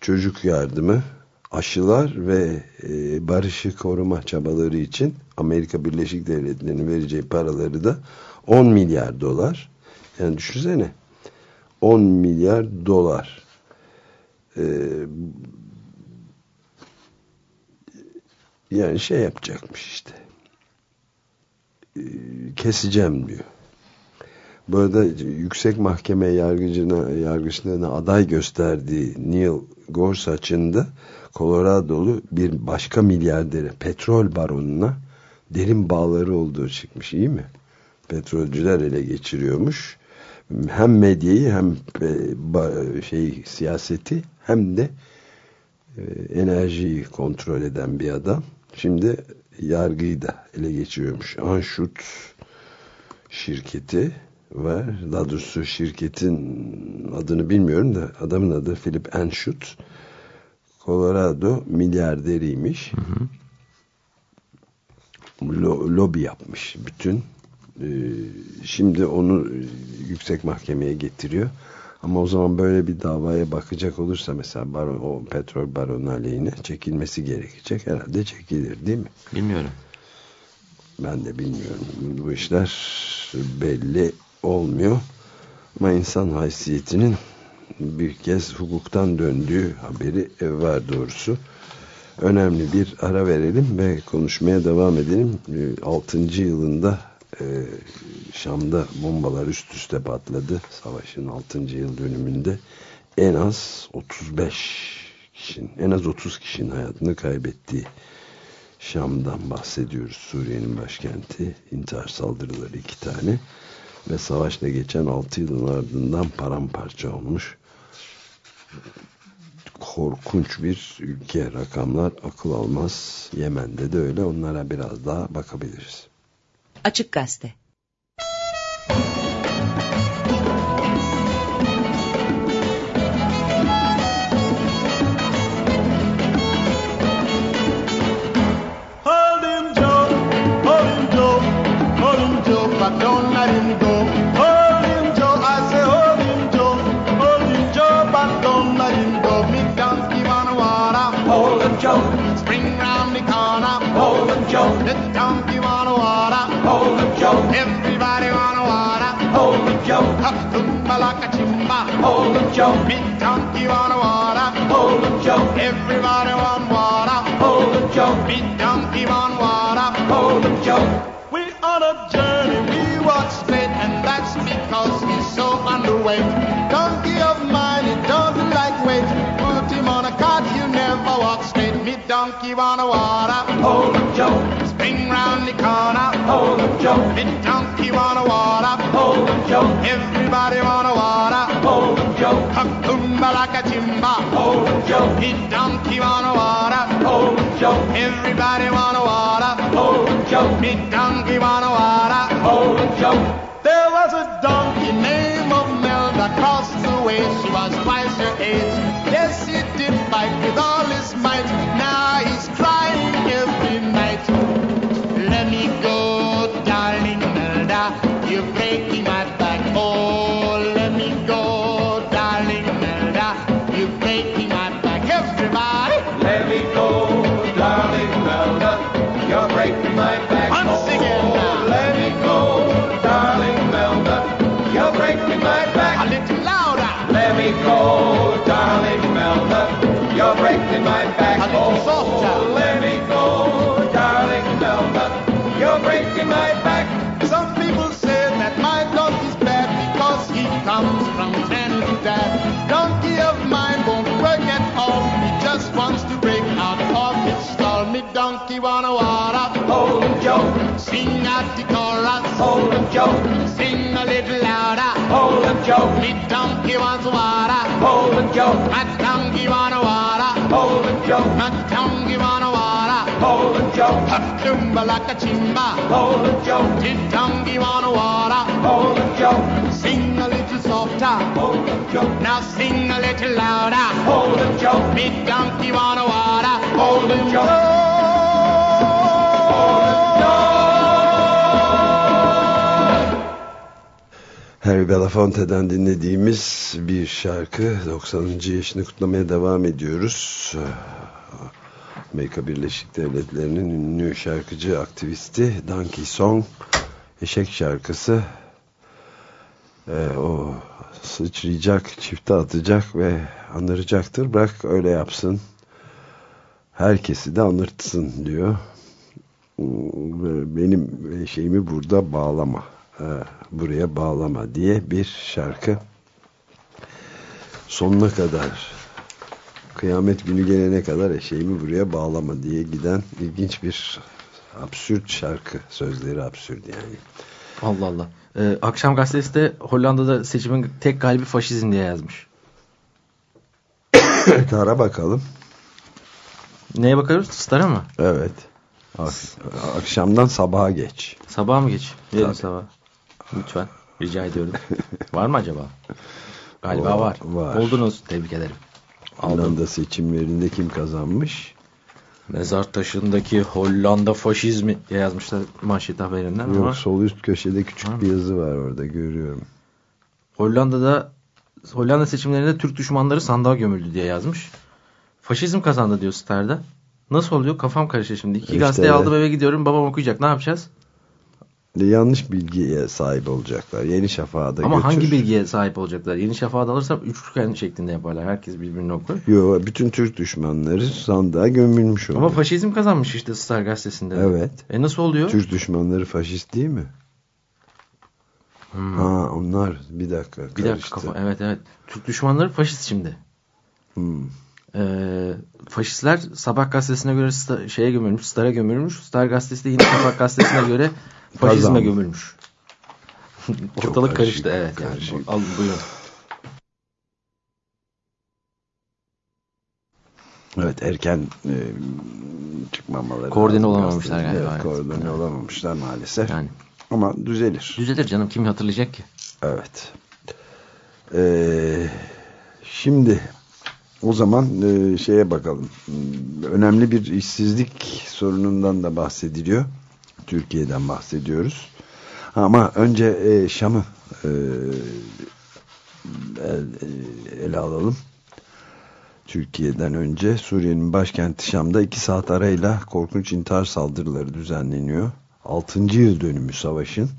çocuk yardımı, aşılar ve e, barışı koruma çabaları için Amerika Birleşik Devletleri'nin vereceği paraları da 10 milyar dolar. Yani düşünsene 10 milyar dolar. Ee, yani şey yapacakmış işte. Ee, keseceğim diyor. Bu arada yüksek mahkeme yargıcına, yargıçlarına aday gösterdiği Neil Gorsuch'ın da Colorado'lu bir başka milyarderi petrol baronuna derin bağları olduğu çıkmış iyi mi? Petrolcüler ele geçiriyormuş. Hem medyayı hem e, şey siyaseti hem de e, enerjiyi kontrol eden bir adam. Şimdi yargıyı da ele geçiriyormuş. Anşut şirketi var. Daha doğrusu şirketin adını bilmiyorum da adamın adı Philip Anschutz. Colorado milyarderiymiş. Hı hı. Lo, lobi yapmış bütün. Ee, şimdi onu yüksek mahkemeye getiriyor. Ama o zaman böyle bir davaya bakacak olursa mesela baron, o petrol baronu aleyhine çekilmesi gerekecek. Herhalde çekilir değil mi? Bilmiyorum. Ben de bilmiyorum. Bu işler belli olmuyor. Ama insan haysiyetinin bir kez hukuktan döndüğü haberi var doğrusu. Önemli bir ara verelim ve konuşmaya devam edelim. 6. yılında e, Şam'da bombalar üst üste patladı. Savaşın 6. yıl dönümünde en az 35 kişinin, en az 30 kişinin hayatını kaybettiği Şam'dan bahsediyoruz. Suriye'nin başkenti. intihar saldırıları iki tane ve savaşla geçen 6 yılın ardından paramparça olmuş. Korkunç bir ülke rakamlar akıl almaz. Yemen'de de öyle. Onlara biraz daha bakabiliriz. Açık Gazete Hold him, Joe. Spring round the corner. Hold him, Joe. Me donkey on the water. Hold him, Joe. Everybody want a water. Hold him, Joe. Kakumba like a timba. Hold him, Joe. He donkey want a water. Hold him, Joe. Everybody want a water. Hold him, Joe. Me donkey my back. A little softer. Oh, let me go, darling Melda. You're breaking my back. Some people say that my donkey's bad because he comes from Trinidad. Donkey of mine won't work at all. He just wants to break out of his stall. Me donkey wanna water. Hold him, Joe. Sing out the chorus. Hold him, Joe. Sing a little louder. Hold him, Joe. Me donkey wants water. Hold him, Joe. My donkey wanna Hole and Joe. Matangi Wanawara. Hole and Joe. Katumba like a chimba. Hole and Joe. Titangi Wanawara. Hole and Joe. Sing a little softer. Hole and Joe. Now sing a little louder. Hole and Joe. Big donkey Wanawara. Hole and Joe. Harry Belafonte'den dinlediğimiz bir şarkı 90. yaşını kutlamaya devam ediyoruz. Amerika Birleşik Devletleri'nin ünlü şarkıcı aktivisti Donkey Song eşek şarkısı e, o sıçrayacak, çifte atacak ve anıracaktır. Bırak öyle yapsın. Herkesi de anırtsın diyor. Benim şeyimi burada bağlama. E, buraya bağlama diye bir şarkı sonuna kadar kıyamet günü gelene kadar eşeğimi buraya bağlama diye giden ilginç bir absürt şarkı sözleri absürt yani Allah Allah. Ee, Akşam gazetesi de Hollanda'da seçimin tek galibi faşizm diye yazmış. Tara bakalım Neye bakıyoruz? Star'a mı? evet Ak- akşamdan sabaha geç Sabah mı geç? Tabii. sabah. Lütfen. Rica ediyorum. var mı acaba? Galiba Var, var. Oldunuz. Tebrik ederim. Hollanda seçimlerinde kim kazanmış Mezar taşındaki Hollanda faşizmi diye yazmışlar manşet haberinden ama yok sol üst köşede küçük Ha. bir yazı var orada görüyorum Hollanda'da Hollanda seçimlerinde Türk düşmanları sandığa gömüldü diye yazmış. Faşizm kazandı diyor Star'da. Nasıl oluyor? Kafam karıştı şimdi. İki İşte gazeteyi evet. aldım eve gidiyorum. Babam okuyacak. Ne yapacağız? Yanlış bilgiye sahip olacaklar Yeni Şafak'a da Ama götür. hangi bilgiye sahip olacaklar? Yeni Şafak'ı da alırsam üçgen şeklinde yaparlar. Herkes birbirini okur. Yo, bütün Türk düşmanları sandığa gömülmüş Ama oluyor. faşizm kazanmış işte Star gazetesinde. Evet. E nasıl oluyor? Türk düşmanları faşist değil mi? Ha onlar bir dakika Bir dakika karıştı. kafa. Evet evet. Türk düşmanları faşist şimdi. Hmm. Ee, faşistler Sabah gazetesine göre sta- şeye gömülmüş, Star'a gömülmüş. Star gazetesi de yine Sabah gazetesine göre faşizme Kazandı. gömülmüş. Ortalık karışık, karıştı evet. karışık. Yani. Al buyurun. Evet erken e, çıkmamaları Koordine olamamışlar galiba, Evet, evet. koordine Evet. olamamışlar maalesef. Yani Ama düzelir. düzelir canım kim hatırlayacak ki? Evet. Ee, şimdi o zaman e, şeye bakalım. Önemli bir işsizlik sorunundan da bahsediliyor. Türkiye'den bahsediyoruz. Ama önce e, Şam'ı e, e, ele alalım. Türkiye'den önce Suriye'nin başkenti Şam'da iki saat arayla korkunç intihar saldırıları düzenleniyor. 6. yıl dönümü savaşın.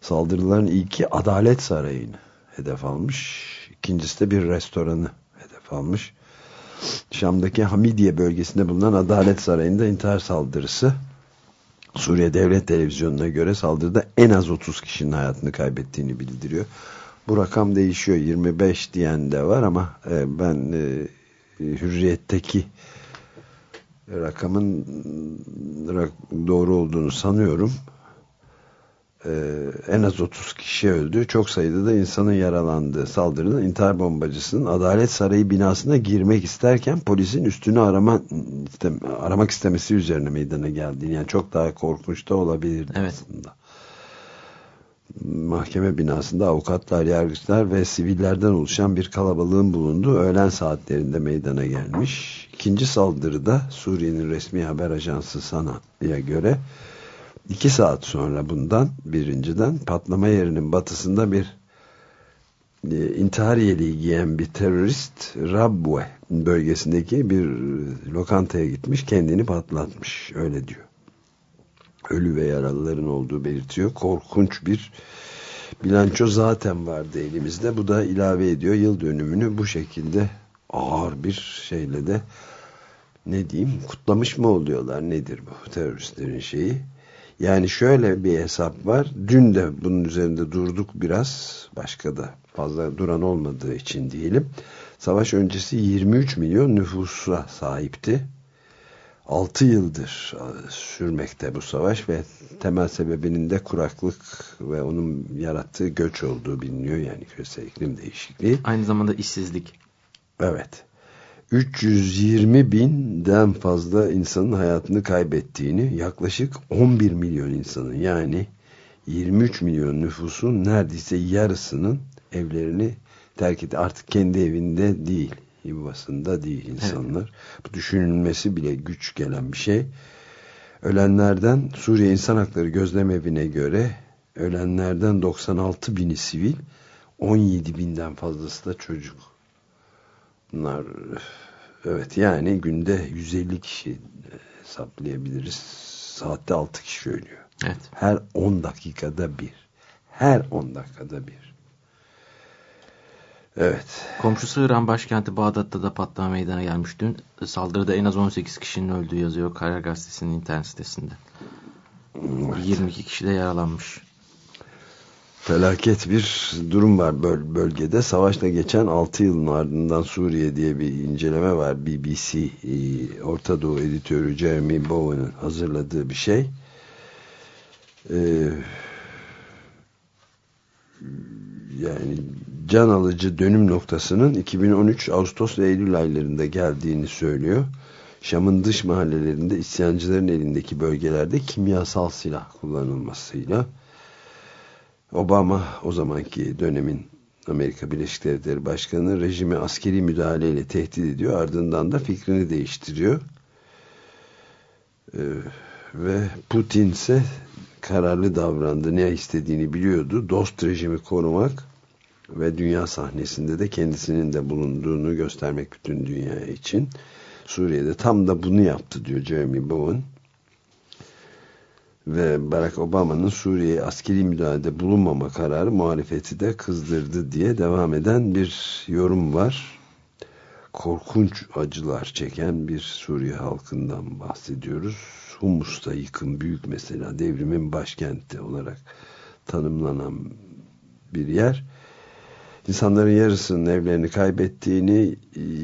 Saldırıların ilki Adalet Sarayı'nı hedef almış. İkincisi de bir restoranı hedef almış. Şam'daki Hamidiye bölgesinde bulunan Adalet Sarayı'nda intihar saldırısı Suriye Devlet Televizyonu'na göre saldırıda en az 30 kişinin hayatını kaybettiğini bildiriyor. Bu rakam değişiyor. 25 diyen de var ama e, ben e, hürriyetteki rakamın rak- doğru olduğunu sanıyorum. Ee, en az 30 kişi öldü. Çok sayıda da insanın yaralandığı saldırıda intihar bombacısının Adalet Sarayı binasına girmek isterken polisin üstünü arama, istem- aramak istemesi üzerine meydana geldiğini yani çok daha korkunç da olabilirdi Evet. aslında. Mahkeme binasında avukatlar, yargıçlar ve sivillerden oluşan bir kalabalığın bulunduğu öğlen saatlerinde meydana gelmiş. İkinci saldırıda Suriye'nin resmi haber ajansı Sana'ya göre iki saat sonra bundan birinciden patlama yerinin batısında bir e, intihar yeleği giyen bir terörist Rabwe bölgesindeki bir e, lokantaya gitmiş kendini patlatmış öyle diyor. Ölü ve yaralıların olduğu belirtiyor. Korkunç bir bilanço zaten vardı elimizde. Bu da ilave ediyor yıl dönümünü bu şekilde ağır bir şeyle de ne diyeyim kutlamış mı oluyorlar nedir bu teröristlerin şeyi yani şöyle bir hesap var. Dün de bunun üzerinde durduk biraz. Başka da fazla duran olmadığı için diyelim. Savaş öncesi 23 milyon nüfusa sahipti. 6 yıldır e, sürmekte bu savaş ve temel sebebinin de kuraklık ve onun yarattığı göç olduğu biliniyor. Yani küresel iklim değişikliği. Aynı zamanda işsizlik. Evet. 320 binden fazla insanın hayatını kaybettiğini, yaklaşık 11 milyon insanın yani 23 milyon nüfusun neredeyse yarısının evlerini terk etti. Artık kendi evinde değil, yuvasında değil insanlar. Bu düşünülmesi bile güç gelen bir şey. Ölenlerden Suriye İnsan Hakları Gözlem Evi'ne göre ölenlerden 96 bini sivil, 17 binden fazlası da çocuk. Bunlar evet yani günde 150 kişi hesaplayabiliriz. Saatte 6 kişi ölüyor. Evet. Her 10 dakikada bir. Her 10 dakikada bir. Evet. Komşusu İran başkenti Bağdat'ta da patlama meydana gelmiş dün. Saldırıda en az 18 kişinin öldüğü yazıyor Karar Gazetesi'nin internet sitesinde. 22 kişi de yaralanmış. Felaket bir durum var böl bölgede. Savaşla geçen 6 yılın ardından Suriye diye bir inceleme var. BBC e, Orta Doğu editörü Jeremy Bowen'ın hazırladığı bir şey. Ee, yani can alıcı dönüm noktasının 2013 Ağustos ve Eylül aylarında geldiğini söylüyor. Şam'ın dış mahallelerinde isyancıların elindeki bölgelerde kimyasal silah kullanılmasıyla Obama o zamanki dönemin Amerika Birleşik Devletleri Başkanı rejimi askeri müdahaleyle tehdit ediyor. Ardından da fikrini değiştiriyor. Ee, ve Putin ise kararlı davrandı. Ne istediğini biliyordu. Dost rejimi korumak ve dünya sahnesinde de kendisinin de bulunduğunu göstermek bütün dünya için. Suriye'de tam da bunu yaptı diyor Jeremy Bowen ve Barack Obama'nın Suriye'ye askeri müdahalede bulunmama kararı muhalefeti de kızdırdı diye devam eden bir yorum var. Korkunç acılar çeken bir Suriye halkından bahsediyoruz. Humus'ta yıkım büyük mesela devrimin başkenti olarak tanımlanan bir yer. İnsanların yarısının evlerini kaybettiğini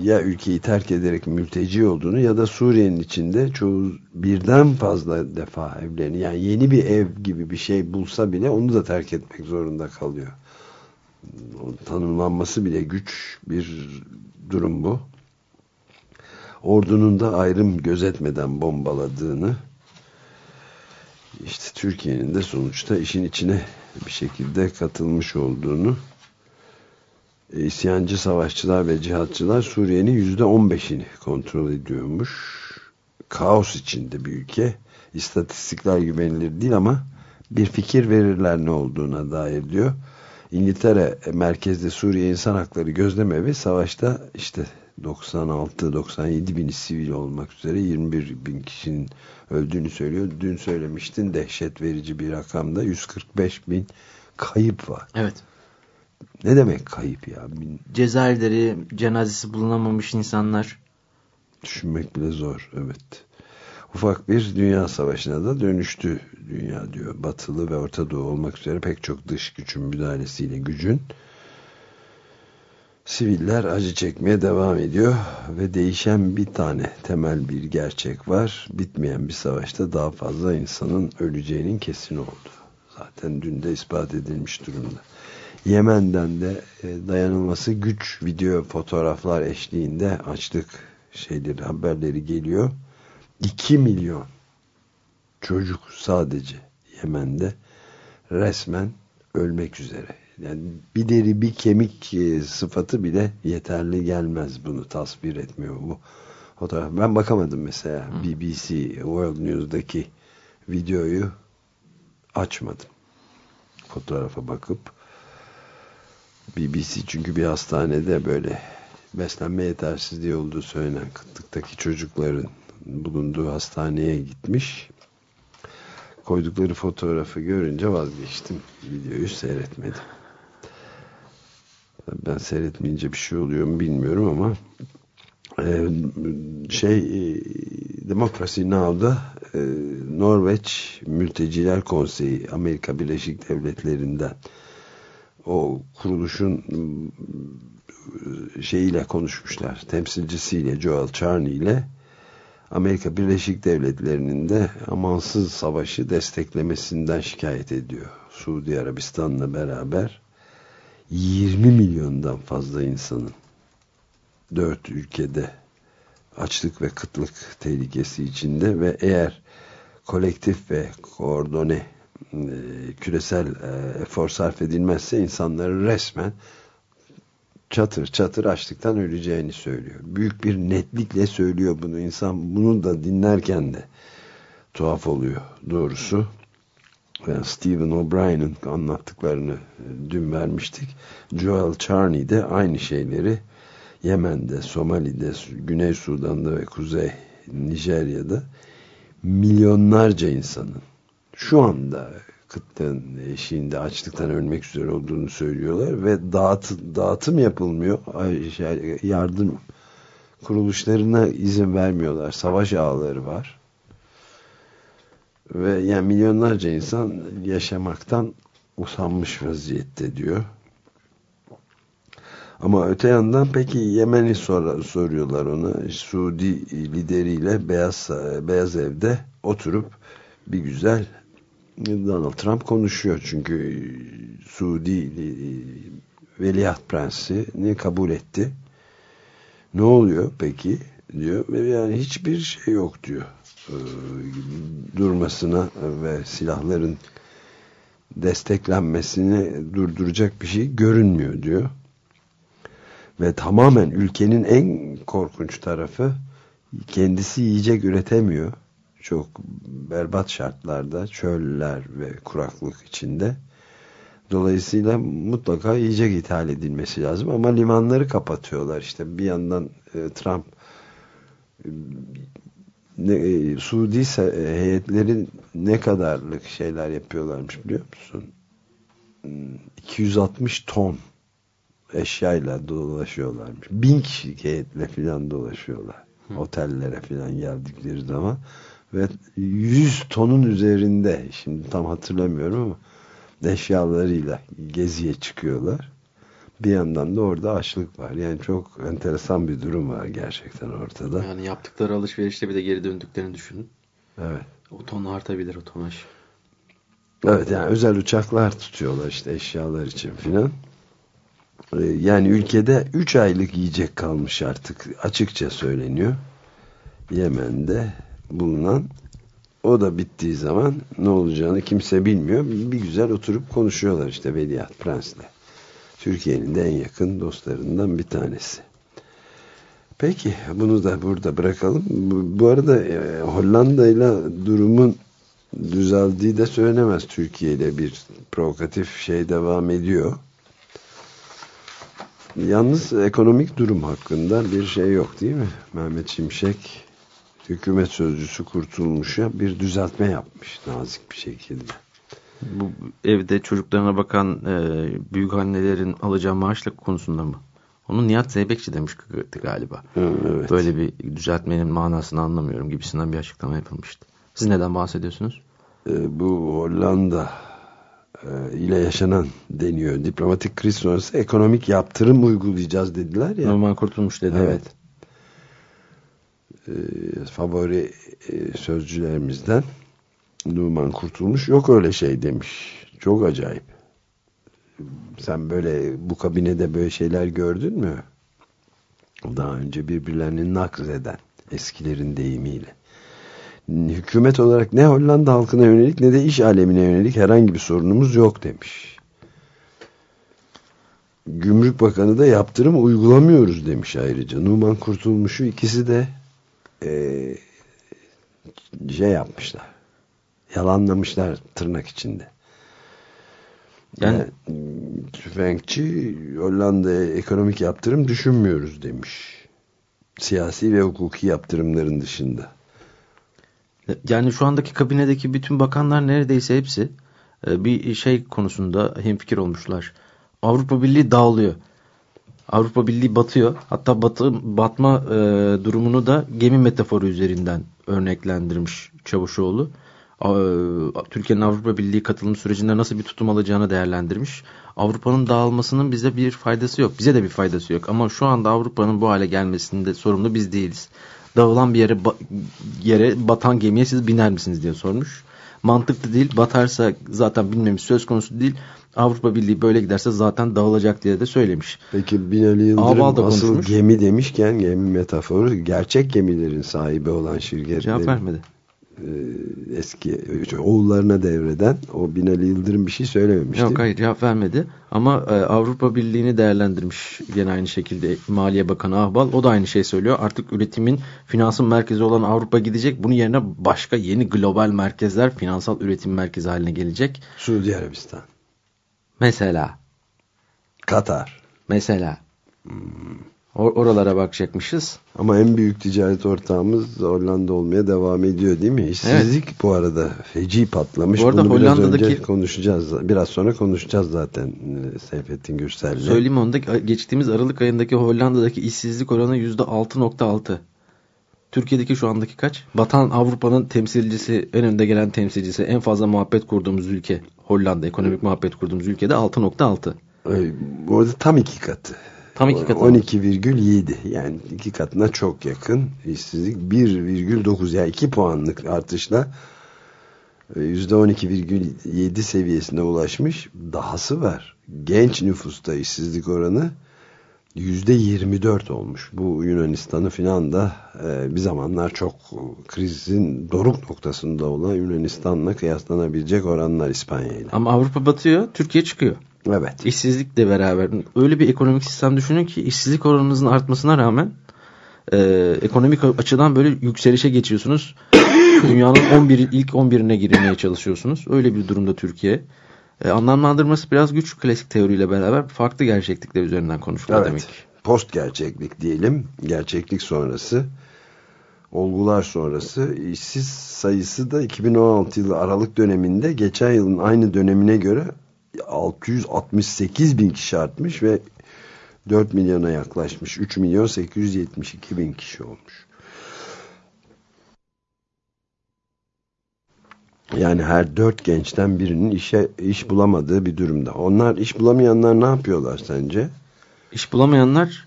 ya ülkeyi terk ederek mülteci olduğunu ya da Suriye'nin içinde çoğu birden fazla defa evlerini yani yeni bir ev gibi bir şey bulsa bile onu da terk etmek zorunda kalıyor. Tanımlanması bile güç bir durum bu. Ordunun da ayrım gözetmeden bombaladığını işte Türkiye'nin de sonuçta işin içine bir şekilde katılmış olduğunu isyancı savaşçılar ve cihatçılar Suriye'nin yüzde on beşini kontrol ediyormuş. Kaos içinde bir ülke. İstatistikler güvenilir değil ama bir fikir verirler ne olduğuna dair diyor. İngiltere merkezde Suriye İnsan Hakları Gözlemevi savaşta işte 96-97 bin sivil olmak üzere 21 bin kişinin öldüğünü söylüyor. Dün söylemiştin dehşet verici bir rakamda 145 bin kayıp var. Evet. Ne demek kayıp ya? Bin, Cezayirleri cenazesi bulunamamış insanlar. düşünmek bile zor. Evet. Ufak bir dünya savaşına da dönüştü dünya diyor. Batılı ve Orta Doğu olmak üzere pek çok dış gücün müdahalesiyle gücün siviller acı çekmeye devam ediyor ve değişen bir tane temel bir gerçek var. Bitmeyen bir savaşta daha fazla insanın öleceğinin kesin oldu. Zaten dün de ispat edilmiş durumda. Yemen'den de e, dayanılması güç video fotoğraflar eşliğinde açlık şeyleri haberleri geliyor. 2 milyon çocuk sadece Yemen'de resmen ölmek üzere. Yani bir deri bir kemik e, sıfatı bile yeterli gelmez bunu tasvir etmiyor bu fotoğraf. Ben bakamadım mesela BBC World News'daki videoyu açmadım. Fotoğrafa bakıp BBC çünkü bir hastanede böyle beslenme yetersizliği olduğu söylenen kıtlıktaki çocukların bulunduğu hastaneye gitmiş. Koydukları fotoğrafı görünce vazgeçtim. Videoyu seyretmedim. Ben seyretmeyince bir şey oluyor mu bilmiyorum ama e, şey e, Democracy Now'da e, Norveç Mülteciler Konseyi Amerika Birleşik Devletleri'nden o kuruluşun şeyiyle konuşmuşlar. Temsilcisiyle Joel Charney ile Amerika Birleşik Devletleri'nin de amansız savaşı desteklemesinden şikayet ediyor. Suudi Arabistan'la beraber 20 milyondan fazla insanın dört ülkede açlık ve kıtlık tehlikesi içinde ve eğer kolektif ve koordone e, küresel e, efor sarf edilmezse insanları resmen çatır çatır açlıktan öleceğini söylüyor. Büyük bir netlikle söylüyor bunu. İnsan bunu da dinlerken de tuhaf oluyor doğrusu. Yani Stephen O'Brien'in anlattıklarını e, dün vermiştik. Joel Charney de aynı şeyleri Yemen'de, Somali'de, Güney Sudan'da ve Kuzey Nijerya'da milyonlarca insanın şu anda kıtlığın eşiğinde açlıktan ölmek üzere olduğunu söylüyorlar ve dağıt, dağıtım yapılmıyor. Şey, yardım kuruluşlarına izin vermiyorlar. Savaş ağları var. Ve yani milyonlarca insan yaşamaktan usanmış vaziyette diyor. Ama öte yandan peki Yemen'i sor, soruyorlar ona. Suudi lideriyle Beyaz, Beyaz Ev'de oturup bir güzel Donald Trump konuşuyor. Çünkü Suudi Veliaht Prensi'ni kabul etti. Ne oluyor peki? diyor. Yani hiçbir şey yok diyor. Ee, durmasına ve silahların desteklenmesini durduracak bir şey görünmüyor diyor. Ve tamamen ülkenin en korkunç tarafı kendisi yiyecek üretemiyor. Çok berbat şartlarda, çöller ve kuraklık içinde. Dolayısıyla mutlaka yiyecek ithal edilmesi lazım ama limanları kapatıyorlar. İşte bir yandan e, Trump ne, e, Suudi heyetleri ne kadarlık şeyler yapıyorlarmış biliyor musun? 260 ton eşyayla dolaşıyorlarmış. Bin kişilik heyetle filan dolaşıyorlar. Hı. Otellere filan geldikleri zaman ve 100 tonun üzerinde şimdi tam hatırlamıyorum ama eşyalarıyla geziye çıkıyorlar. Bir yandan da orada açlık var. Yani çok enteresan bir durum var gerçekten ortada. Yani yaptıkları alışverişte bir de geri döndüklerini düşünün. Evet. O ton artabilir o tonaj. Evet yani özel uçaklar tutuyorlar işte eşyalar için filan. Ee, Yani ülkede 3 aylık yiyecek kalmış artık açıkça söyleniyor. Yemen'de bulunan o da bittiği zaman ne olacağını kimse bilmiyor. Bir güzel oturup konuşuyorlar işte Veliaht Prens'le. Türkiye'nin en yakın dostlarından bir tanesi. Peki bunu da burada bırakalım. Bu, bu arada e, Hollanda ile durumun düzeldiği de söylenemez. Türkiye ile bir provokatif şey devam ediyor. Yalnız ekonomik durum hakkında bir şey yok değil mi? Mehmet Şimşek hükümet sözcüsü kurtulmuşa bir düzeltme yapmış nazik bir şekilde. Bu evde çocuklarına bakan e, büyük annelerin alacağı maaşla konusunda mı? Onu Nihat Zeybekçi demişti galiba. Hı, evet. Böyle bir düzeltmenin manasını anlamıyorum gibisinden bir açıklama yapılmıştı. Siz neden bahsediyorsunuz? Ee, bu Hollanda e, ile yaşanan deniyor. Diplomatik kriz sonrası ekonomik yaptırım uygulayacağız dediler ya. Normal kurtulmuş dedi. Evet. Ee, favori e, sözcülerimizden Numan Kurtulmuş yok öyle şey demiş. Çok acayip. Sen böyle bu kabinede böyle şeyler gördün mü? Daha önce birbirlerini nakzeden eskilerin deyimiyle. Hükümet olarak ne Hollanda halkına yönelik ne de iş alemine yönelik herhangi bir sorunumuz yok demiş. Gümrük Bakanı da yaptırım uygulamıyoruz demiş ayrıca. Numan Kurtulmuş'u ikisi de eee, şey yapmışlar. Yalanlamışlar tırnak içinde. Yani Yani tüfekçi Hollanda'ya ekonomik yaptırım düşünmüyoruz demiş. Siyasi ve hukuki yaptırımların dışında. Yani şu andaki kabinedeki bütün bakanlar neredeyse hepsi e, bir şey konusunda hemfikir olmuşlar. Avrupa Birliği dağılıyor. Avrupa Birliği batıyor. Hatta batı, batma e, durumunu da gemi metaforu üzerinden örneklendirmiş Çavuşoğlu. A- Türkiye'nin Avrupa Birliği katılım sürecinde nasıl bir tutum alacağını değerlendirmiş. Avrupa'nın dağılmasının bize bir faydası yok. Bize de bir faydası yok. Ama şu anda Avrupa'nın bu hale gelmesinde sorumlu biz değiliz. Dağılan bir yere, ba- yere batan gemiye siz biner misiniz diye sormuş. Mantıklı değil. Batarsa zaten bilmemiz söz konusu değil. Avrupa Birliği böyle giderse zaten dağılacak diye de söylemiş. Peki Binali Yıldırım asıl konuşmuş. gemi demişken gemi metaforu gerçek gemilerin sahibi olan şirketlerin Cevap vermedi. e, eski oğullarına devreden o Binali Yıldırım bir şey söylememişti. Yok hayır cevap vermedi. Ama e, Avrupa Birliği'ni değerlendirmiş gene aynı şekilde Maliye Bakanı Ahbal. O da aynı şey söylüyor. Artık üretimin finansın merkezi olan Avrupa gidecek. Bunun yerine başka yeni global merkezler finansal üretim merkezi haline gelecek. Suudi Arabistan, Mesela Katar. mesela Or- oralara bakacakmışız. Ama en büyük ticaret ortağımız Hollanda olmaya devam ediyor değil mi? İşsizlik bu arada feci patlamış. Bu arada Bunu biraz Hollanda'daki- önce konuşacağız. Biraz sonra konuşacağız zaten e, Seyfettin Gürsel'le. Söyleyeyim onu da geçtiğimiz Aralık ayındaki Hollanda'daki işsizlik oranı %6.6. Türkiye'deki şu andaki kaç? Batan Avrupa'nın temsilcisi, en önde gelen temsilcisi, en fazla muhabbet kurduğumuz ülke. Hollanda, ekonomik muhabbet kurduğumuz ülkede 6.6. Ay, Bu arada tam iki katı. Tam iki katı. 12,7 yani iki katına çok yakın işsizlik 1,9 yani 2 puanlık artışla e, %12,7 seviyesine ulaşmış dahası var genç nüfusta işsizlik oranı %24 olmuş bu Yunanistan'ı filan da e, bir zamanlar çok krizin doruk noktasında olan Yunanistan'la kıyaslanabilecek oranlar İspanya ile Ama Avrupa batıyor, Türkiye çıkıyor. evet İşsizlikle beraber. Öyle bir ekonomik sistem düşünün ki işsizlik oranınızın artmasına rağmen e, ekonomik açıdan böyle yükselişe geçiyorsunuz. Dünyanın 11 ilk 11'ine girmeye çalışıyorsunuz. Öyle bir durumda Türkiye. E, anlamlandırması biraz güç klasik teoriyle beraber farklı gerçeklikler üzerinden konuşmak Evet. demek. Post gerçeklik diyelim. Gerçeklik sonrası. Olgular sonrası. işsiz sayısı da 2016 yılı Aralık döneminde geçen yılın aynı dönemine göre 668 bin kişi artmış ve 4 milyona yaklaşmış. 3 milyon 872 bin kişi olmuş. Yani her dört gençten birinin işe iş bulamadığı bir durumda. Onlar iş bulamayanlar ne yapıyorlar sence? İş bulamayanlar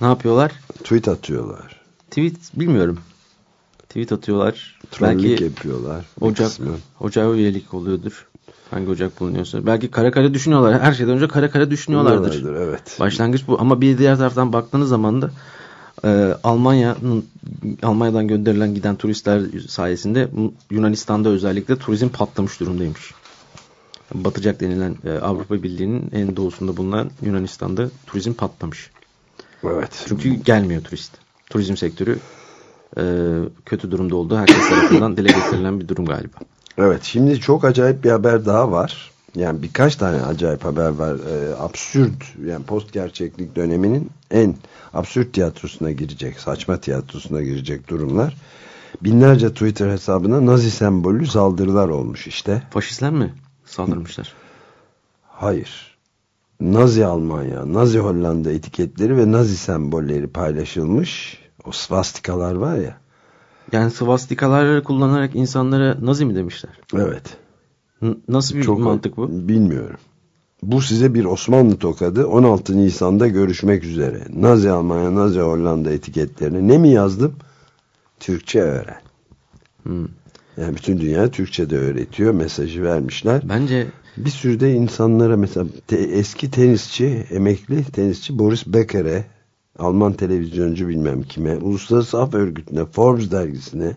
ne yapıyorlar? Tweet atıyorlar. Tweet bilmiyorum. Tweet atıyorlar. Trollük Belki yapıyorlar. Ocak, kısmı. ocağa üyelik oluyordur. Hangi ocak bulunuyorsa. Belki kare kare düşünüyorlar. Her şeyden önce kare kare düşünüyorlardır. Evet. Başlangıç bu. Ama bir diğer taraftan baktığınız zaman da e, Almanya'nın Almanya'dan gönderilen giden turistler sayesinde Yunanistan'da özellikle turizm patlamış durumdaymış. Batacak denilen e, Avrupa Birliği'nin en doğusunda bulunan Yunanistan'da turizm patlamış. Evet. Çünkü gelmiyor turist. Turizm sektörü e, kötü durumda olduğu herkes tarafından dile getirilen bir durum galiba. Evet şimdi çok acayip bir haber daha var. Yani birkaç tane acayip haber var. Ee, absürt yani post gerçeklik döneminin en absürt tiyatrosuna girecek, saçma tiyatrosuna girecek durumlar. Binlerce Twitter hesabına Nazi sembolü saldırılar olmuş işte. Faşistler mi saldırmışlar? Hayır. Nazi Almanya, Nazi Hollanda etiketleri ve Nazi sembolleri paylaşılmış. O svastikalar var ya. Yani svastikaları kullanarak insanlara Nazi mi demişler? Evet. Nasıl bir Çok mantık bu? Bilmiyorum. Bu size bir Osmanlı tokadı. 16 Nisan'da görüşmek üzere. Nazi Almanya, Nazi Hollanda etiketlerini ne mi yazdım? Türkçe öğren. Hmm. Yani bütün dünya Türkçe de öğretiyor. Mesajı vermişler. Bence Bir sürü de insanlara mesela te- eski tenisçi, emekli tenisçi Boris Becker'e, Alman televizyoncu bilmem kime, Uluslararası Af Örgütü'ne, Forbes dergisine,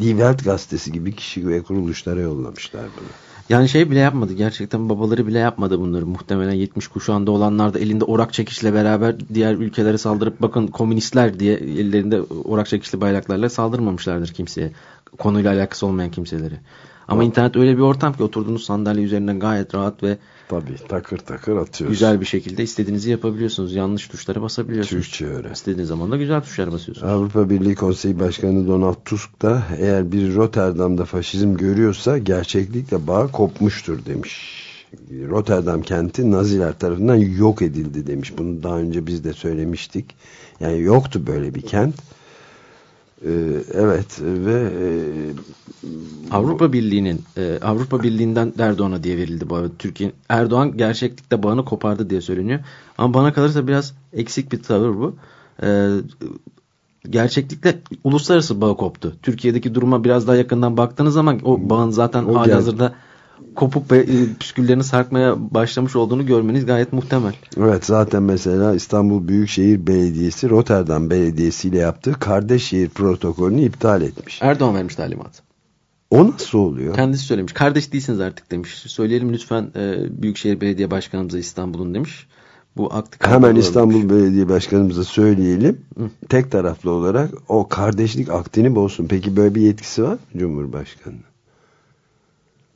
Die Welt gazetesi gibi kişi ve kuruluşlara yollamışlar bunu. Yani şey bile yapmadı. Gerçekten babaları bile yapmadı bunları. Muhtemelen 70 kuşağında olanlar da elinde orak çekişle beraber diğer ülkelere saldırıp bakın komünistler diye ellerinde orak çekişli bayraklarla saldırmamışlardır kimseye. Konuyla alakası olmayan kimseleri. Ama internet öyle bir ortam ki oturduğunuz sandalye üzerinden gayet rahat ve Tabii takır takır atıyoruz. güzel bir şekilde istediğinizi yapabiliyorsunuz. Yanlış tuşlara basabiliyorsunuz. Türkçe öğren. İstediğiniz zaman da güzel tuşlara basıyorsunuz. Avrupa Birliği Konseyi Başkanı Donald Tusk da eğer bir Rotterdam'da faşizm görüyorsa gerçeklikle bağ kopmuştur demiş. Rotterdam kenti Naziler tarafından yok edildi demiş. Bunu daha önce biz de söylemiştik. Yani yoktu böyle bir kent. Ee, evet ve e, Avrupa Birliği'nin e, Avrupa Birliği'nden Erdoğan'a diye verildi bu arada. Türkiye Erdoğan gerçeklikte bağını kopardı diye söyleniyor. Ama bana kalırsa biraz eksik bir tavır bu. E, gerçeklikle uluslararası bağ koptu. Türkiye'deki duruma biraz daha yakından baktığınız zaman o bağın zaten O hali hazırda kopup ve e, püsküllerini sarkmaya başlamış olduğunu görmeniz gayet muhtemel. evet zaten mesela İstanbul Büyükşehir Belediyesi Rotterdam Belediyesi ile yaptığı kardeş şehir protokolünü iptal etmiş. Erdoğan vermiş talimatı. O nasıl oluyor? Kendisi söylemiş. Kardeş değilsiniz artık demiş. Söyleyelim lütfen e, Büyükşehir Belediye Başkanımıza İstanbul'un demiş. Bu aklı Hemen. İstanbul Belediye Başkanımıza söyleyelim. Tek taraflı olarak o kardeşlik aktini bozsun. Peki böyle bir yetkisi var mı Cumhurbaşkanı?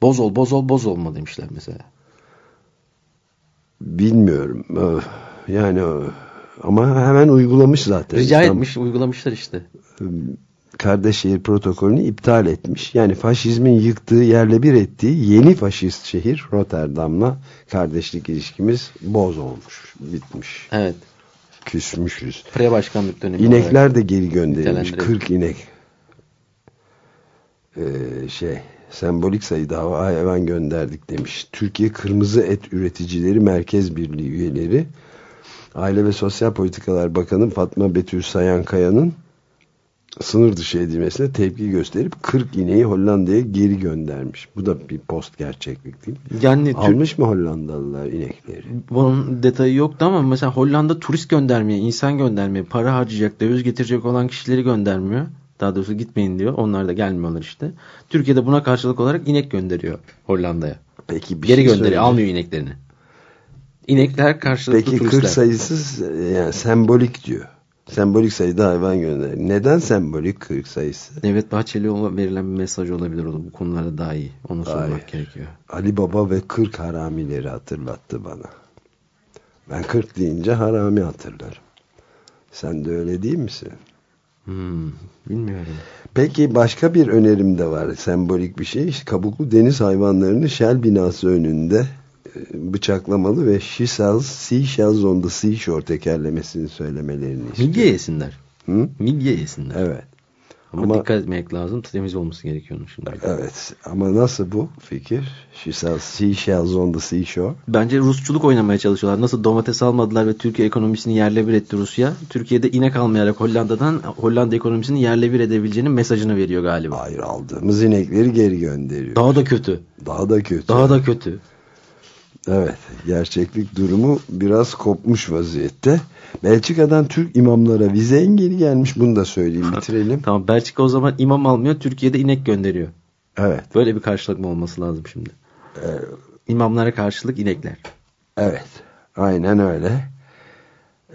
Bozol bozol bozol mu demişler mesela. Bilmiyorum. Öf. Yani ama hemen uygulamış zaten. Rica İstanbul- etmiş uygulamışlar işte. Kardeş şehir protokolünü iptal etmiş. Yani faşizmin yıktığı yerle bir ettiği yeni faşist şehir Rotterdam'la kardeşlik ilişkimiz boz olmuş. Bitmiş. Evet. Küsmüşüz. Pre başkanlık dönemi. olarak. İnekler de geri gönderilmiş. Nitelendirelim. 40 inek. Ee, şey sembolik sayıda hava hayvan gönderdik demiş. Türkiye Kırmızı Et Üreticileri Merkez Birliği üyeleri Aile ve Sosyal Politikalar Bakanı Fatma Betül Sayankaya'nın sınır dışı edilmesine tepki gösterip 40 ineği Hollanda'ya geri göndermiş. Bu da bir post gerçeklik değil mi? Yani Türk- Almış mı Hollandalılar inekleri? bunun detayı yoktu ama mesela Hollanda turist göndermeye, insan göndermeye, para harcayacak, döviz getirecek olan kişileri göndermiyor. Daha doğrusu gitmeyin diyor. Onlar da gelmiyorlar işte. Türkiye'de buna karşılık olarak inek gönderiyor Hollanda'ya. Peki bir Geri şey gönderiyor. söyle. Almıyor ineklerini. İnekler karşılıklı Peki 40 turistler. sayısı yani sembolik diyor. Sembolik sayıda hayvan gönder. Neden sembolik 40 sayısı? Devlet Bahçeli'ye olan- verilen bir mesaj olabilir o bu konularda daha iyi. Onu sormak Hayır. gerekiyor. Ali Baba ve 40 haramileri hatırlattı bana. Ben 40 deyince harami hatırlarım. Sen de öyle değil misin? Hmm, bilmiyorum. Peki başka bir önerim de var. Sembolik bir şey. İşte kabuklu deniz hayvanlarını Shell binası önünde e, bıçaklamalı ve she sells seashells on the seashore tekerlemesini söylemelerini istiyorum. Midye yesinler. Hı? Midye yesinler. Evet. Ama, Ama- dikkat etmek lazım. Temiz olması gerekiyor onun şimdi. Evet ama nasıl bu fikir? Seashells on the seashore. Bence Rusçuluk oynamaya çalışıyorlar. Nasıl domates almadılar ve Türkiye ekonomisini yerle bir etti Rusya. Türkiye'de inek almayarak Hollanda'dan Hollanda ekonomisini yerle bir edebileceğinin mesajını veriyor galiba. Hayır aldığımız inekleri geri gönderiyor. Daha da kötü. Daha da kötü. Daha da kötü. Evet, gerçeklik durumu biraz kopmuş vaziyette. Belçika'dan Türk imamlara vize engeli gelmiş. Bunu da söyleyeyim, bitirelim. Tamam Belçika o zaman imam almıyor. Türkiye'de inek gönderiyor. Evet, Böyle bir karşılık mı olması lazım şimdi? İmamlara karşılık inekler. evet. Aynen öyle.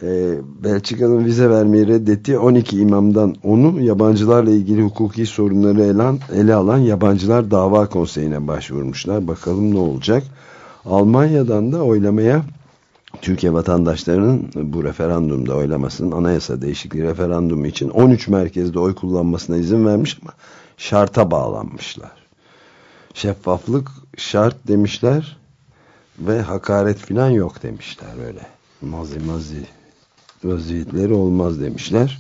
Ee, Belçika'nın vize vermeyi reddettiği 12 imamdan 10'u yabancılarla ilgili hukuki sorunları ele, alan- ele alan Yabancılar Dava Konseyi'ne başvurmuşlar. Bakalım ne olacak. Almanya'dan da oylamaya Türkiye vatandaşlarının bu referandumda oylamasının anayasa değişikliği referandumu için 13 merkezde oy kullanmasına izin vermiş ama şarta bağlanmışlar. Şeffaflık şart demişler ve hakaret filan yok demişler öyle. Mazi mazi vaziyetleri olmaz demişler.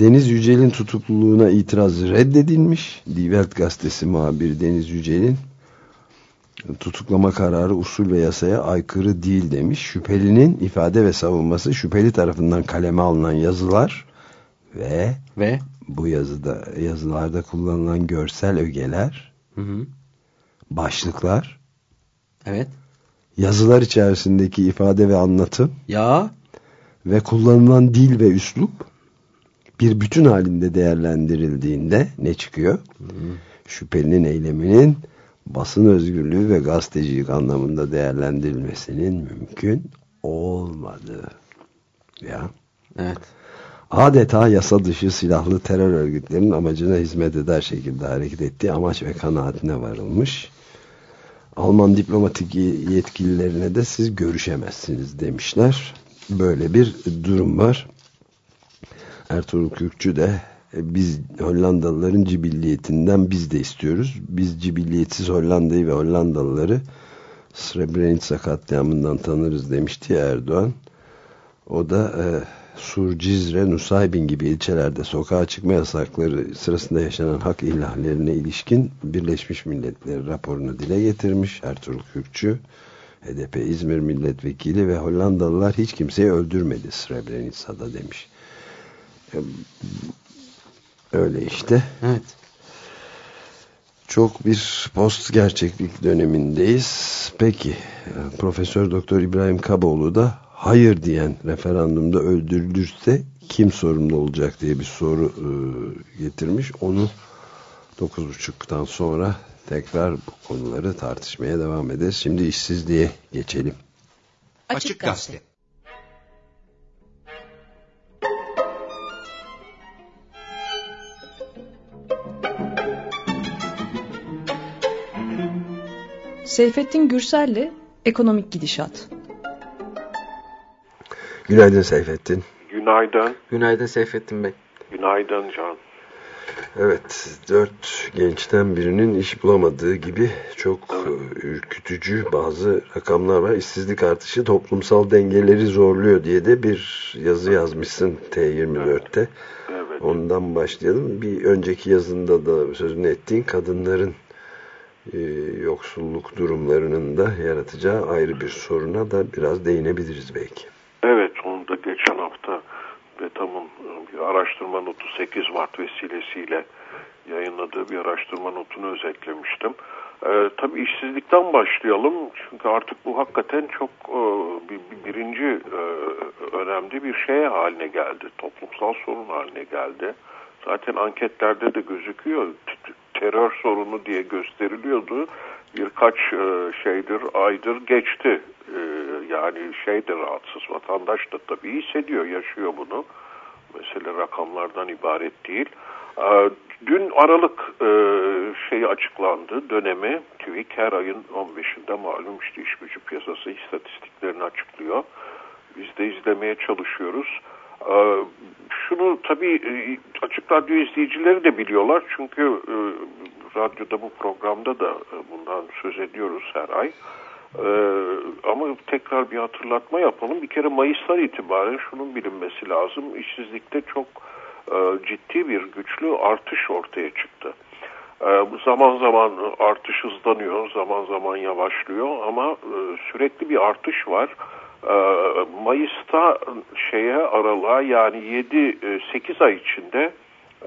Deniz Yücel'in tutukluluğuna itiraz reddedilmiş. Die Welt gazetesi muhabiri Deniz Yücel'in tutuklama kararı usul ve yasaya aykırı değil demiş. Şüphelinin ifade ve savunması şüpheli tarafından kaleme alınan yazılar ve Ve bu yazıda yazılarda kullanılan görsel ögeler, hı hı. başlıklar, evet. yazılar içerisindeki ifade ve anlatım Ya ve kullanılan dil ve üslup bir bütün halinde değerlendirildiğinde ne çıkıyor? Şüphelinin eyleminin basın özgürlüğü ve gazetecilik anlamında değerlendirilmesinin mümkün olmadığı. Ya. evet. Adeta yasa dışı silahlı terör örgütlerinin amacına hizmet eder şekilde hareket ettiği amaç ve kanaatine varılmış. Alman diplomatik yetkililerine de siz görüşemezsiniz demişler. Böyle bir durum var. Ertuğrul Kürkçü de biz Hollandalıların cibilliyetinden biz de istiyoruz. Biz cibilliyetsiz Hollanda'yı ve Hollandalıları Srebrenica katliamından tanırız demişti ya Erdoğan. O da e, Sur, Cizre, Nusaybin gibi ilçelerde sokağa çıkma yasakları sırasında yaşanan hak ihlallerine ilişkin Birleşmiş Milletler raporunu dile getirmiş Ertuğrul Kürkçü. HDP İzmir milletvekili ve Hollandalılar hiç kimseyi öldürmedi Srebrenica'da demiş. Öyle işte. Evet. Çok bir post gerçeklik dönemindeyiz. Peki Profesör Doktor İbrahim Kaboğlu da hayır diyen referandumda öldürülürse kim sorumlu olacak diye bir soru e, getirmiş. Onu 9.30'dan sonra tekrar bu konuları tartışmaya devam ederiz. Şimdi işsizliğe geçelim. Açık Gazete. Seyfettin Gürsel'le Ekonomik Gidişat. Günaydın Seyfettin. Günaydın. Günaydın Seyfettin Bey. Günaydın Can. Evet, dört gençten birinin iş bulamadığı gibi çok e, ürkütücü bazı rakamlar var. İşsizlik artışı toplumsal dengeleri zorluyor diye de bir yazı yazmışsın T24'te. Evet. Ondan başlayalım. Bir önceki yazında da sözünü ettiğin kadınların e, yoksulluk durumlarının da yaratacağı ayrı bir soruna da biraz değinebiliriz belki. Evet, onu da geçen hafta BETAM'ın bir araştırma notu 8 Mart vesilesiyle yayınladığı bir araştırma notunu özetlemiştim. Ee, tabii işsizlikten başlayalım. Çünkü artık bu hakikaten çok e, bir, bir birinci e, önemli bir şey haline geldi. Toplumsal sorun haline geldi. Zaten anketlerde de gözüküyor. Terör sorunu diye gösteriliyordu. Birkaç e, şeydir, aydır geçti. E, yani şey de rahatsız. Vatandaş da tabii hissediyor, yaşıyor bunu. Mesele rakamlardan ibaret değil. E, Dün Aralık e, şeyi açıklandı, dönemi. TÜİK her ayın 15'inde malum işte iş gücü piyasası istatistiklerini açıklıyor. Biz de izlemeye çalışıyoruz. E, şunu tabii e, açık radyo izleyicileri de biliyorlar çünkü e, radyoda bu programda da e, bundan söz ediyoruz her ay. Ee, ama tekrar bir hatırlatma yapalım. Bir kere Mayıs'tan itibaren şunun bilinmesi lazım. İşsizlikte çok ciddi bir güçlü artış ortaya çıktı. E, bu zaman zaman artış hızlanıyor, zaman zaman yavaşlıyor ama sürekli bir artış var. E, Mayıs'ta şeye aralığa yani 7-8 ay içinde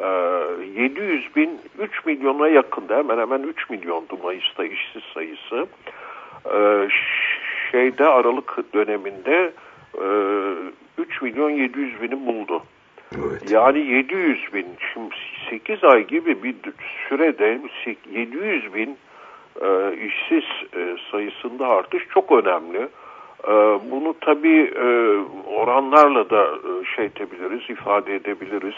e, 700 bin 3 milyona yakında hemen hemen 3 milyondu Mayıs'ta işsiz sayısı. E, şeyde Aralık döneminde e, 3 milyon 700 bini buldu. Evet. Yani 700 bin, şimdi 8 ay gibi bir sürede 700 bin e, işsiz e, sayısında artış çok önemli. E, bunu tabii e, oranlarla da e, şey edebiliriz, ifade edebiliriz.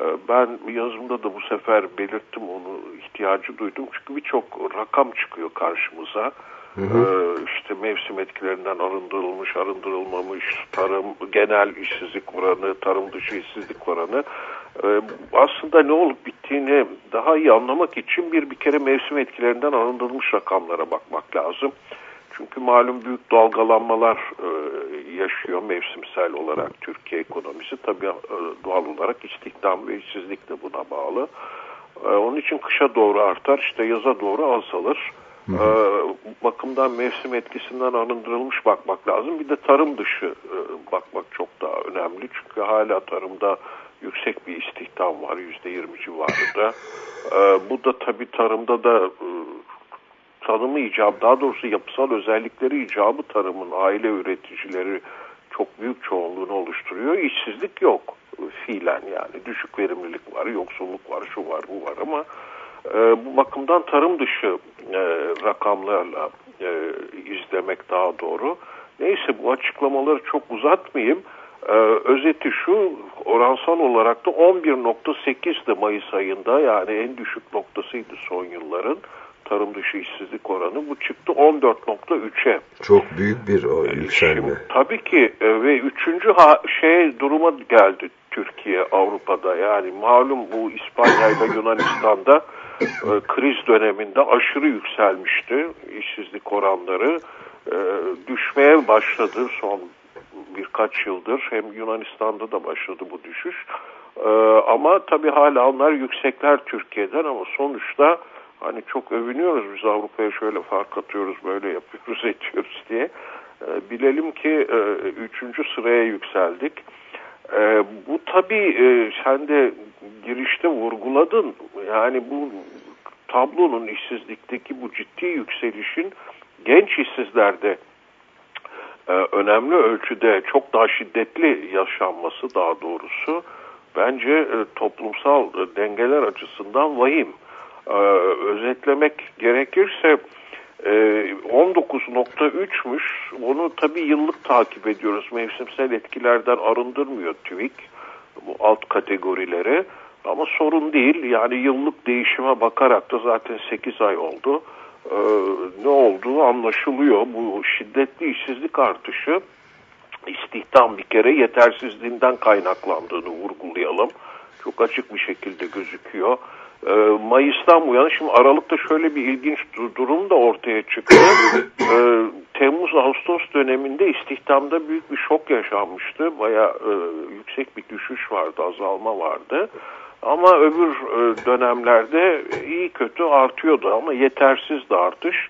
E, ben yazımda da bu sefer belirttim onu, ihtiyacı duydum. Çünkü birçok rakam çıkıyor karşımıza. Hı hı. Ee, işte mevsim etkilerinden arındırılmış, arındırılmamış, tarım, genel işsizlik oranı, tarım dışı işsizlik oranı. Ee, aslında ne olup bittiğini daha iyi anlamak için bir bir kere mevsim etkilerinden arındırılmış rakamlara bakmak lazım. Çünkü malum büyük dalgalanmalar e, yaşıyor mevsimsel olarak Türkiye ekonomisi. Tabii e, doğal olarak istihdam ve işsizlik de buna bağlı. E, onun için kışa doğru artar, işte yaza doğru azalır. Bakımdan mevsim etkisinden arındırılmış bakmak lazım. Bir de tarım dışı bakmak çok daha önemli. Çünkü hala tarımda yüksek bir istihdam var yüzde yirmi civarında. Bu da tabii tarımda da tanımı icabı daha doğrusu yapısal özellikleri icabı tarımın aile üreticileri çok büyük çoğunluğunu oluşturuyor. İşsizlik yok fiilen yani düşük verimlilik var, yoksulluk var, şu var, bu var ama e, bu bakımdan tarım dışı e, rakamlarla e, izlemek daha doğru. Neyse bu açıklamaları çok uzatmayayım. E, özeti şu oransal olarak da 11.8'di Mayıs ayında yani en düşük noktasıydı son yılların tarım dışı işsizlik oranı. Bu çıktı 14.3'e. Çok büyük bir o yükselme. Şimdi, tabii ki e, ve üçüncü şey duruma geldi Türkiye Avrupa'da. Yani malum bu İspanya ile Yunanistan'da e, kriz döneminde aşırı yükselmişti işsizlik oranları. E, düşmeye başladı son birkaç yıldır. Hem Yunanistan'da da başladı bu düşüş. E, ama tabii hala onlar yüksekler Türkiye'den ama sonuçta hani çok övünüyoruz biz Avrupa'ya şöyle fark atıyoruz böyle yapıyoruz ediyoruz diye. E, bilelim ki e, üçüncü sıraya yükseldik. E, bu tabii e, sen de girişte vurguladın. Yani bu tablonun işsizlikteki bu ciddi yükselişin genç işsizlerde e, önemli ölçüde çok daha şiddetli yaşanması daha doğrusu bence e, toplumsal e, dengeler açısından vahim. E, özetlemek gerekirse e, 19.3'müş. Onu tabii yıllık takip ediyoruz. Mevsimsel etkilerden arındırmıyor TÜİK bu alt kategorileri. Ama sorun değil. Yani yıllık değişime bakarak da zaten 8 ay oldu. Ee, ne olduğu anlaşılıyor. Bu şiddetli işsizlik artışı istihdam bir kere yetersizliğinden kaynaklandığını vurgulayalım. Çok açık bir şekilde gözüküyor. Ee, Mayıs'tan bu yana şimdi Aralık'ta şöyle bir ilginç durum da ortaya çıktı. Ee, Temmuz-Ağustos döneminde istihdamda büyük bir şok yaşanmıştı. Baya e, yüksek bir düşüş vardı, azalma vardı. Ama öbür e, dönemlerde iyi kötü artıyordu ama yetersiz de artış.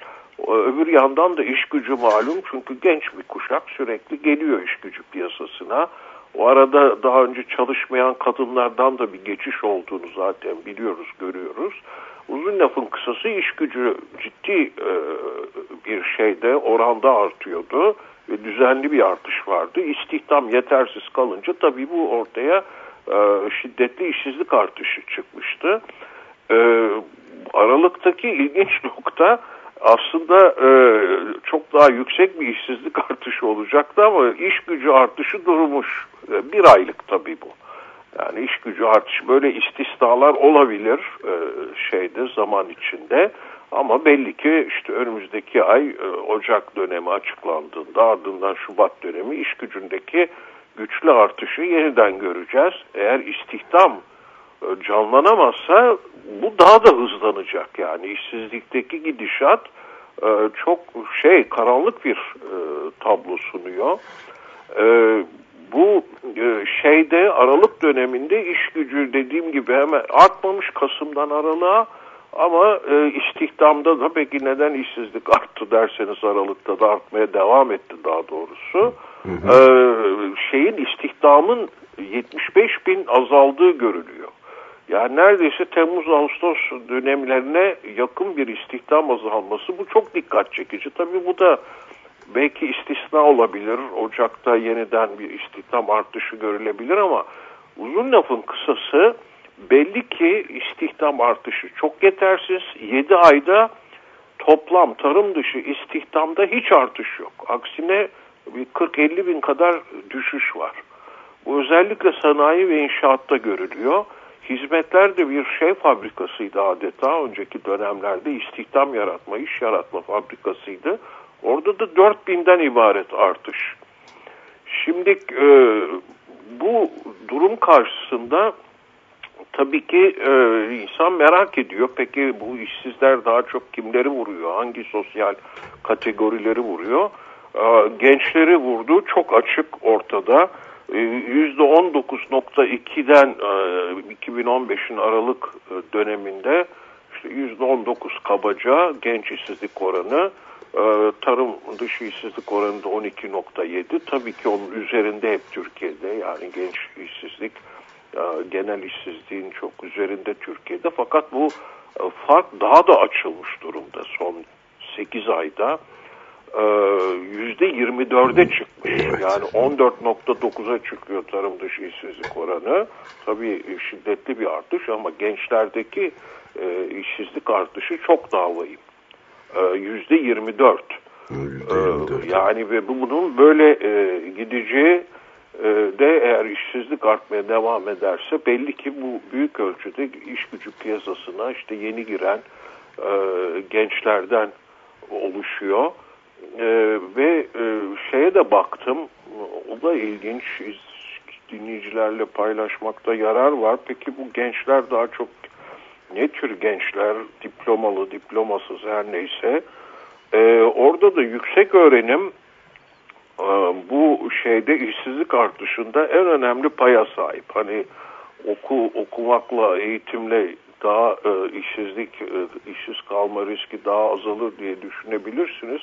Öbür yandan da iş gücü malum çünkü genç bir kuşak sürekli geliyor iş gücü piyasasına. O arada daha önce çalışmayan kadınlardan da bir geçiş olduğunu zaten biliyoruz, görüyoruz. Uzun lafın kısası iş gücü ciddi e, bir şeyde oranda artıyordu ve düzenli bir artış vardı. İstihdam yetersiz kalınca tabii bu ortaya e, şiddetli işsizlik artışı çıkmıştı. E, Aralıktaki ilginç nokta aslında e, çok daha yüksek bir işsizlik artışı olacaktı ama iş gücü artışı durmuş. E, bir aylık tabii bu. Yani iş gücü artışı böyle istisnalar olabilir e, şeyde zaman içinde. Ama belli ki işte önümüzdeki ay e, Ocak dönemi açıklandığında ardından Şubat dönemi iş gücündeki güçlü artışı yeniden göreceğiz. Eğer istihdam canlanamazsa bu daha da hızlanacak. Yani işsizlikteki gidişat e, çok şey karanlık bir e, tablo sunuyor. bu e, şeyde Aralık döneminde iş gücü dediğim gibi hemen artmamış Kasım'dan Aralık'a ama e, istihdamda da peki neden işsizlik arttı derseniz Aralık'ta da artmaya devam etti daha doğrusu. E, şeyin istihdamın 75 bin azaldığı görülüyor. Yani neredeyse Temmuz-Ağustos dönemlerine yakın bir istihdam azalması bu çok dikkat çekici. Tabii bu da belki istisna olabilir. Ocak'ta yeniden bir istihdam artışı görülebilir ama uzun lafın kısası belli ki istihdam artışı çok yetersiz. 7 ayda toplam tarım dışı istihdamda hiç artış yok. Aksine bir 40-50 bin kadar düşüş var. Bu özellikle sanayi ve inşaatta görülüyor. Hizmetler de bir şey fabrikasıydı adeta. Önceki dönemlerde istihdam yaratma, iş yaratma fabrikasıydı. Orada da 4000'den ibaret artış. Şimdi e, bu durum karşısında tabii ki e, insan merak ediyor. Peki bu işsizler daha çok kimleri vuruyor? Hangi sosyal kategorileri vuruyor? E, gençleri vurdu. Çok açık ortada. %19.2'den e, 2015'in Aralık e, döneminde işte %19 kabaca genç işsizlik oranı e, tarım dışı işsizlik oranı da 12.7 tabii ki onun üzerinde hep Türkiye'de yani genç işsizlik genel işsizliğin çok üzerinde Türkiye'de. Fakat bu fark daha da açılmış durumda son 8 ayda yüzde 24'e çıkmış. Yani 14.9'a çıkıyor tarım dışı işsizlik oranı. Tabii şiddetli bir artış ama gençlerdeki e, işsizlik artışı çok daha vahim. Yüzde 24. %24. Yani ve bunun böyle e, gideceği e, de eğer işsizlik artmaya devam ederse belli ki bu büyük ölçüde iş gücü piyasasına işte yeni giren e, gençlerden oluşuyor. Ee, ve e, şeye de baktım, o da ilginç, dinleyicilerle paylaşmakta yarar var. Peki bu gençler daha çok ne tür gençler, diplomalı, diplomasız her neyse. Ee, orada da yüksek öğrenim e, bu şeyde işsizlik artışında en önemli paya sahip. Hani oku okumakla, eğitimle daha e, işsizlik, e, işsiz kalma riski daha azalır diye düşünebilirsiniz.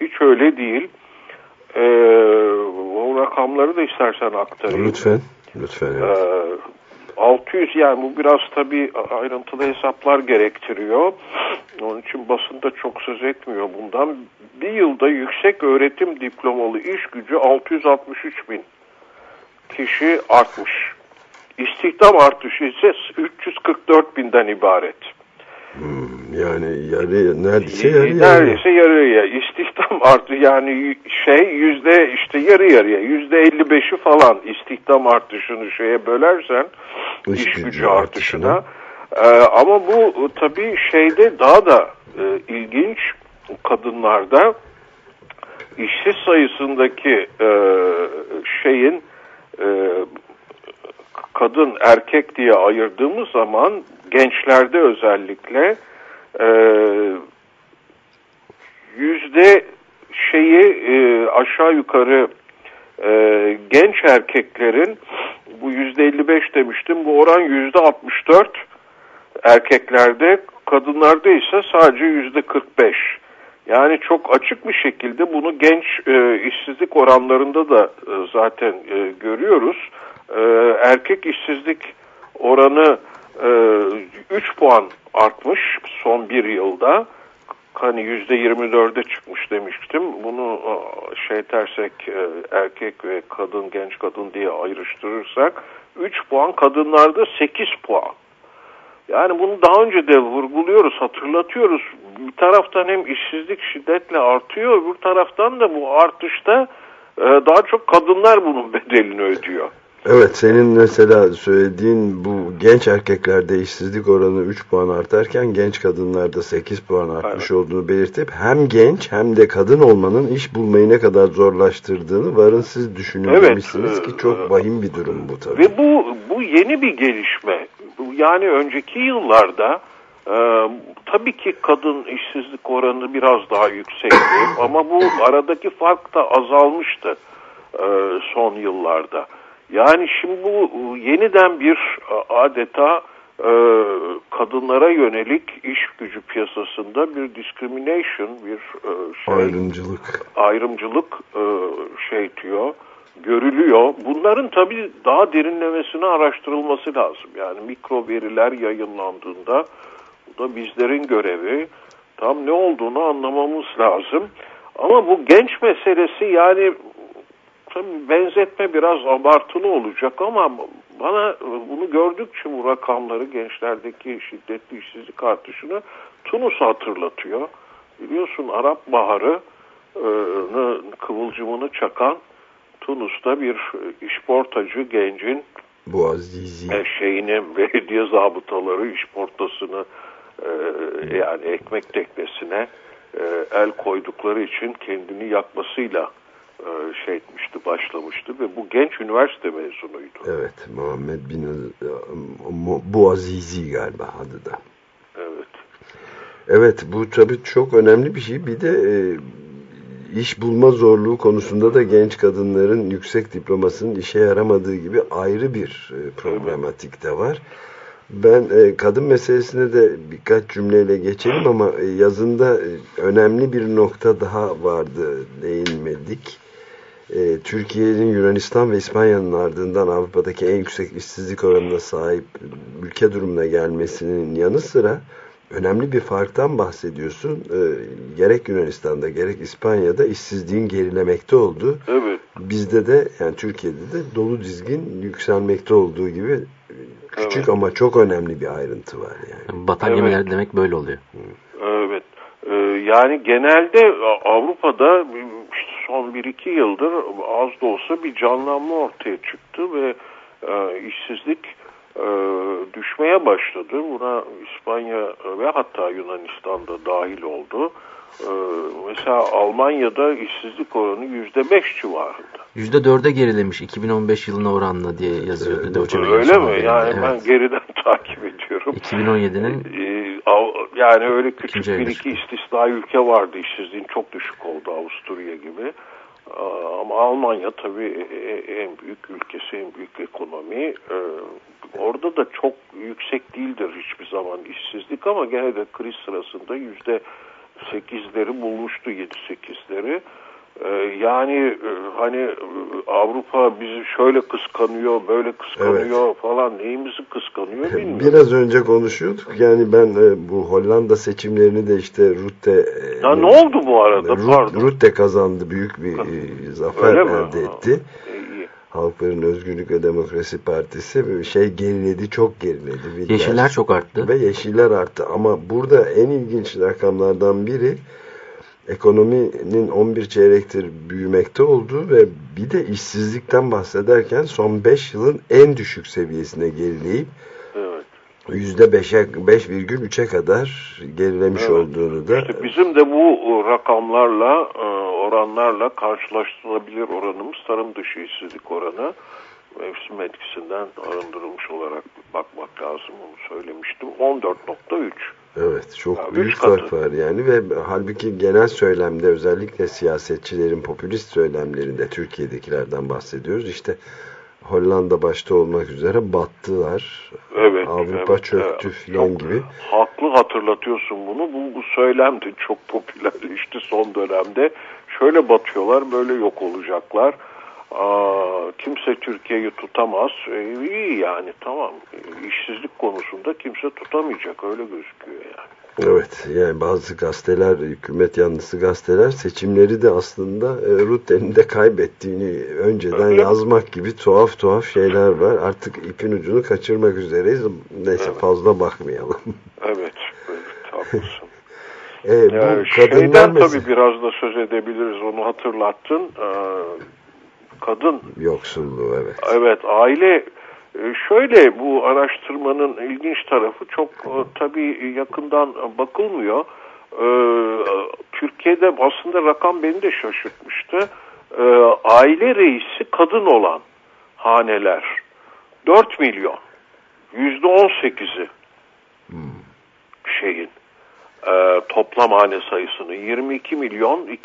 Hiç öyle değil. Ee, o rakamları da istersen aktarayım. Lütfen. Lütfen. Evet. Ee, 600 yani bu biraz tabii ayrıntılı hesaplar gerektiriyor. Onun için basında çok söz etmiyor bundan. Bir yılda yüksek öğretim diplomalı iş gücü 663 bin kişi artmış. İstihdam artışı ise 344 binden ibaret. Hmm, yani yarı neredeyse yarı neredeyse yarı ya istihdam artı yani şey yüzde işte yarı yarıya yüzde 55'i falan istihdam artışını şeye bölersen iş, iş gücü artışına, artışına. Ee, ama bu tabii şeyde daha da e, ilginç kadınlarda işsiz sayısındaki e, şeyin e, kadın erkek diye ayırdığımız zaman gençlerde özellikle e, yüzde şeyi e, aşağı yukarı e, genç erkeklerin bu yüzde 55 demiştim bu oran yüzde 64 erkeklerde kadınlarda ise sadece yüzde 45 yani çok açık bir şekilde bunu genç e, işsizlik oranlarında da e, zaten e, görüyoruz. E, erkek işsizlik oranı 3 puan artmış son bir yılda. Hani yüzde 24'e çıkmış demiştim. Bunu e, şey dersek e, erkek ve kadın, genç kadın diye ayrıştırırsak 3 puan, kadınlarda 8 puan. Yani bunu daha önce de vurguluyoruz, hatırlatıyoruz. Bir taraftan hem işsizlik şiddetle artıyor, bir taraftan da bu artışta e, daha çok kadınlar bunun bedelini ödüyor. Evet senin mesela söylediğin bu genç erkeklerde işsizlik oranı 3 puan artarken genç kadınlarda 8 puan artmış evet. olduğunu belirtip hem genç hem de kadın olmanın iş bulmayı ne kadar zorlaştırdığını varın siz düşünüyormuşsunuz evet, ki çok e, vahim bir durum bu tabii. Ve bu, bu yeni bir gelişme. Yani önceki yıllarda e, tabii ki kadın işsizlik oranı biraz daha yüksekti ama bu aradaki fark da azalmıştı. e, son yıllarda. Yani şimdi bu yeniden bir adeta e, kadınlara yönelik iş gücü piyasasında bir discrimination, bir e, şey, Ayrımcılık. ayrımcılık e, şey diyor, görülüyor. Bunların tabii daha derinlemesine araştırılması lazım. Yani mikro veriler yayınlandığında bu da bizlerin görevi. Tam ne olduğunu anlamamız lazım. Ama bu genç meselesi yani tabii benzetme biraz abartılı olacak ama bana bunu gördükçe bu rakamları gençlerdeki şiddetli işsizlik artışını Tunus hatırlatıyor. Biliyorsun Arap Baharı kıvılcımını çakan Tunus'ta bir işportacı gencin bu Azizi e, şeyini belediye zabıtaları işportasını e, yani ekmek teknesine e, el koydukları için kendini yakmasıyla şey etmişti, başlamıştı ve bu genç üniversite mezunuydu. Evet, Muhammed bin bu Azizi galiba adı da. Evet. Evet, bu tabii çok önemli bir şey. Bir de e, iş bulma zorluğu konusunda da genç kadınların yüksek diplomasının işe yaramadığı gibi ayrı bir e, problematik de var. Ben e, kadın meselesine de birkaç cümleyle geçelim ama e, yazında e, önemli bir nokta daha vardı değinmedik. E, Türkiye'nin Yunanistan ve İspanya'nın ardından Avrupa'daki en yüksek işsizlik oranına sahip ülke durumuna gelmesinin yanı sıra önemli bir farktan bahsediyorsun. E, gerek Yunanistan'da gerek İspanya'da işsizliğin gerilemekte oldu. Evet. Bizde de yani Türkiye'de de dolu dizgin yükselmekte olduğu gibi küçük Evet. ama çok önemli bir ayrıntı var yani. Batan Evet. gemiler demek böyle oluyor. Evet. Ee, yani genelde Avrupa'da son 1-2 yıldır az da olsa bir canlanma ortaya çıktı ve e, işsizlik e, düşmeye başladı. Buna İspanya ve hatta Yunanistan'da dahil oldu. E, mesela Almanya'da işsizlik oranı %5 civarında. %4'e gerilemiş 2015 yılına oranla diye yazıyordu. Welle Öyle mi? Yani ben Evet. geriden takip ediyorum. 2017'nin Ee, yani öyle küçük bir iki istisna ülke vardı işsizliğin çok düşük oldu Avusturya gibi. Ama Almanya tabii e- e- en büyük ülkesi, en büyük ekonomi. Ee, Orada da çok yüksek değildir hiçbir zaman işsizlik ama gene de kriz sırasında yüzde sekizleri bulmuştu, yedi sekizleri. Ee, Yani e, hani e, Avrupa bizi şöyle kıskanıyor, böyle kıskanıyor falan neyimizi kıskanıyor bilmiyorum. Biraz önce konuşuyorduk. Yani ben e, bu Hollanda seçimlerini de işte Rutte e, Ya ne oldu bu arada? Rut- Pardon. Rutte kazandı. Büyük bir e, zafer Öyle mi? elde etti. İyi, iyi. Halkların Özgürlük ve Demokrasi Partisi bir şey geriledi, çok geriledi. Yeşiller çok arttı. ve yeşiller arttı. Ama burada en ilginç rakamlardan biri ekonominin 11 çeyrektir büyümekte olduğu ve bir de işsizlikten bahsederken son 5 yılın en düşük seviyesine gerileyip Evet. %5'e 5,3'e kadar gerilemiş Evet. olduğunu da İşte bizim de bu e, rakamlarla, e, oranlarla karşılaştırılabilir oranımız tarım dışı işsizlik oranı mevsim etkisinden arındırılmış olarak bakmak lazım. Onu söylemiştim. 14.3. Evet çok Ya, büyük fark var yani ve halbuki genel söylemde özellikle siyasetçilerin popülist söylemlerinde Türkiye'dekilerden bahsediyoruz. İşte Hollanda başta olmak üzere battılar. Evet. Avrupa evet, çöktü evet. filan gibi. Haklı hatırlatıyorsun bunu. Bu, bu söylem de çok popülerleşti son dönemde. Şöyle batıyorlar, böyle yok olacaklar. Aa, kimse Türkiye'yi tutamaz. E, iyi yani tamam. İşsizlik konusunda kimse tutamayacak. Öyle gözüküyor yani. Evet yani bazı gazeteler, hükümet yanlısı gazeteler seçimleri de aslında e, Rutte'nin de kaybettiğini önceden Öyle yazmak gibi tuhaf tuhaf şeyler var. Artık ipin ucunu kaçırmak üzereyiz. Neyse Evet. fazla bakmayalım. Evet, evet haklısın. E, bu Ee, kadınlar şeyden mesela tabii biraz da söz edebiliriz. Onu hatırlattın. Ee, kadın yoksulluğu evet. Evet aile e, şöyle bu araştırmanın ilginç tarafı çok e, tabii yakından bakılmıyor. E, Türkiye'de aslında rakam beni de şaşırtmıştı. Aile reisi kadın olan haneler 4 milyon. Yüzde 18'i şeyin e, toplam hane sayısını 22 milyon e,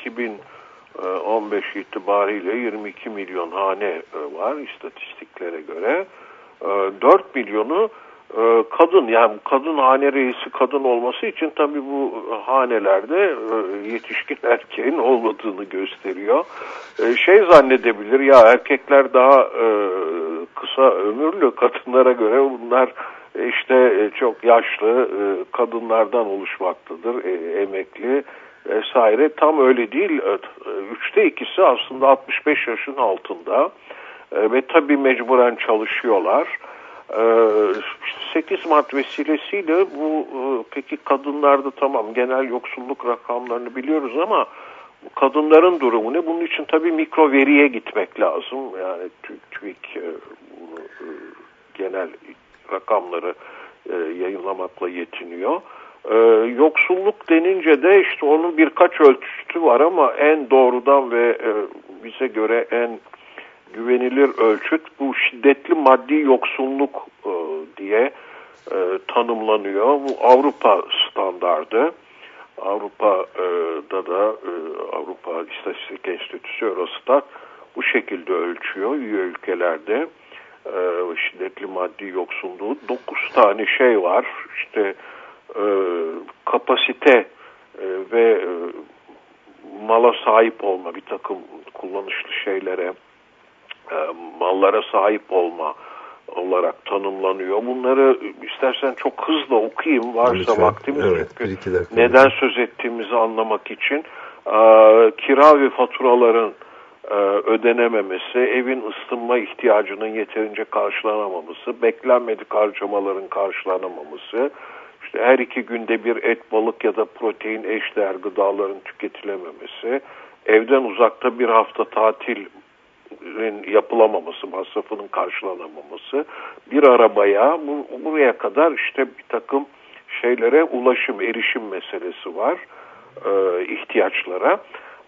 15 itibariyle 22 milyon hane e, var istatistiklere göre. E, 4 milyonu e, kadın yani kadın hane reisi kadın olması için tabii bu hanelerde e, yetişkin erkeğin olmadığını gösteriyor. Şey zannedebilir ya erkekler daha kısa ömürlü kadınlara göre bunlar işte çok yaşlı kadınlardan oluşmaktadır emekli vesaire tam öyle değil E, üçte ikisi aslında 65 yaşın altında E, ve tabii mecburen çalışıyorlar. Ee, 8 Mart vesilesiyle bu e, peki kadınlarda tamam genel yoksulluk rakamlarını biliyoruz ama kadınların durumu ne? Bunun için tabii mikro veriye gitmek lazım. Yani TÜ- TÜİK e, e, genel rakamları e, yayınlamakla yetiniyor. E, yoksulluk denince de işte onun birkaç ölçütü var ama en doğrudan ve e, bize göre en güvenilir ölçüt bu şiddetli maddi yoksulluk e, diye e, tanımlanıyor. Bu Avrupa standardı. Avrupa'da da e, Avrupa İstatistik Enstitüsü Eurostat bu şekilde ölçüyor üye ülkelerde e, şiddetli maddi yoksulluğu. Dokuz tane şey var. İşte e, kapasite e, ve e, mala sahip olma bir takım kullanışlı şeylere e, mallara sahip olma olarak tanımlanıyor. Bunları istersen çok hızlı okuyayım varsa Lütfen. vaktimiz Evet, çünkü neden söz ettiğimizi anlamak için e, kira ve faturaların e, ödenememesi, evin ısınma ihtiyacının yeterince karşılanamaması, beklenmedik harcamaların karşılanamaması, işte her iki günde bir et, balık ya da protein eşdeğer gıdaların tüketilememesi, evden uzakta bir hafta tatil yapılamaması, masrafının karşılanamaması, bir arabaya bu, buraya kadar işte bir takım şeylere ulaşım, erişim meselesi var, e, ihtiyaçlara.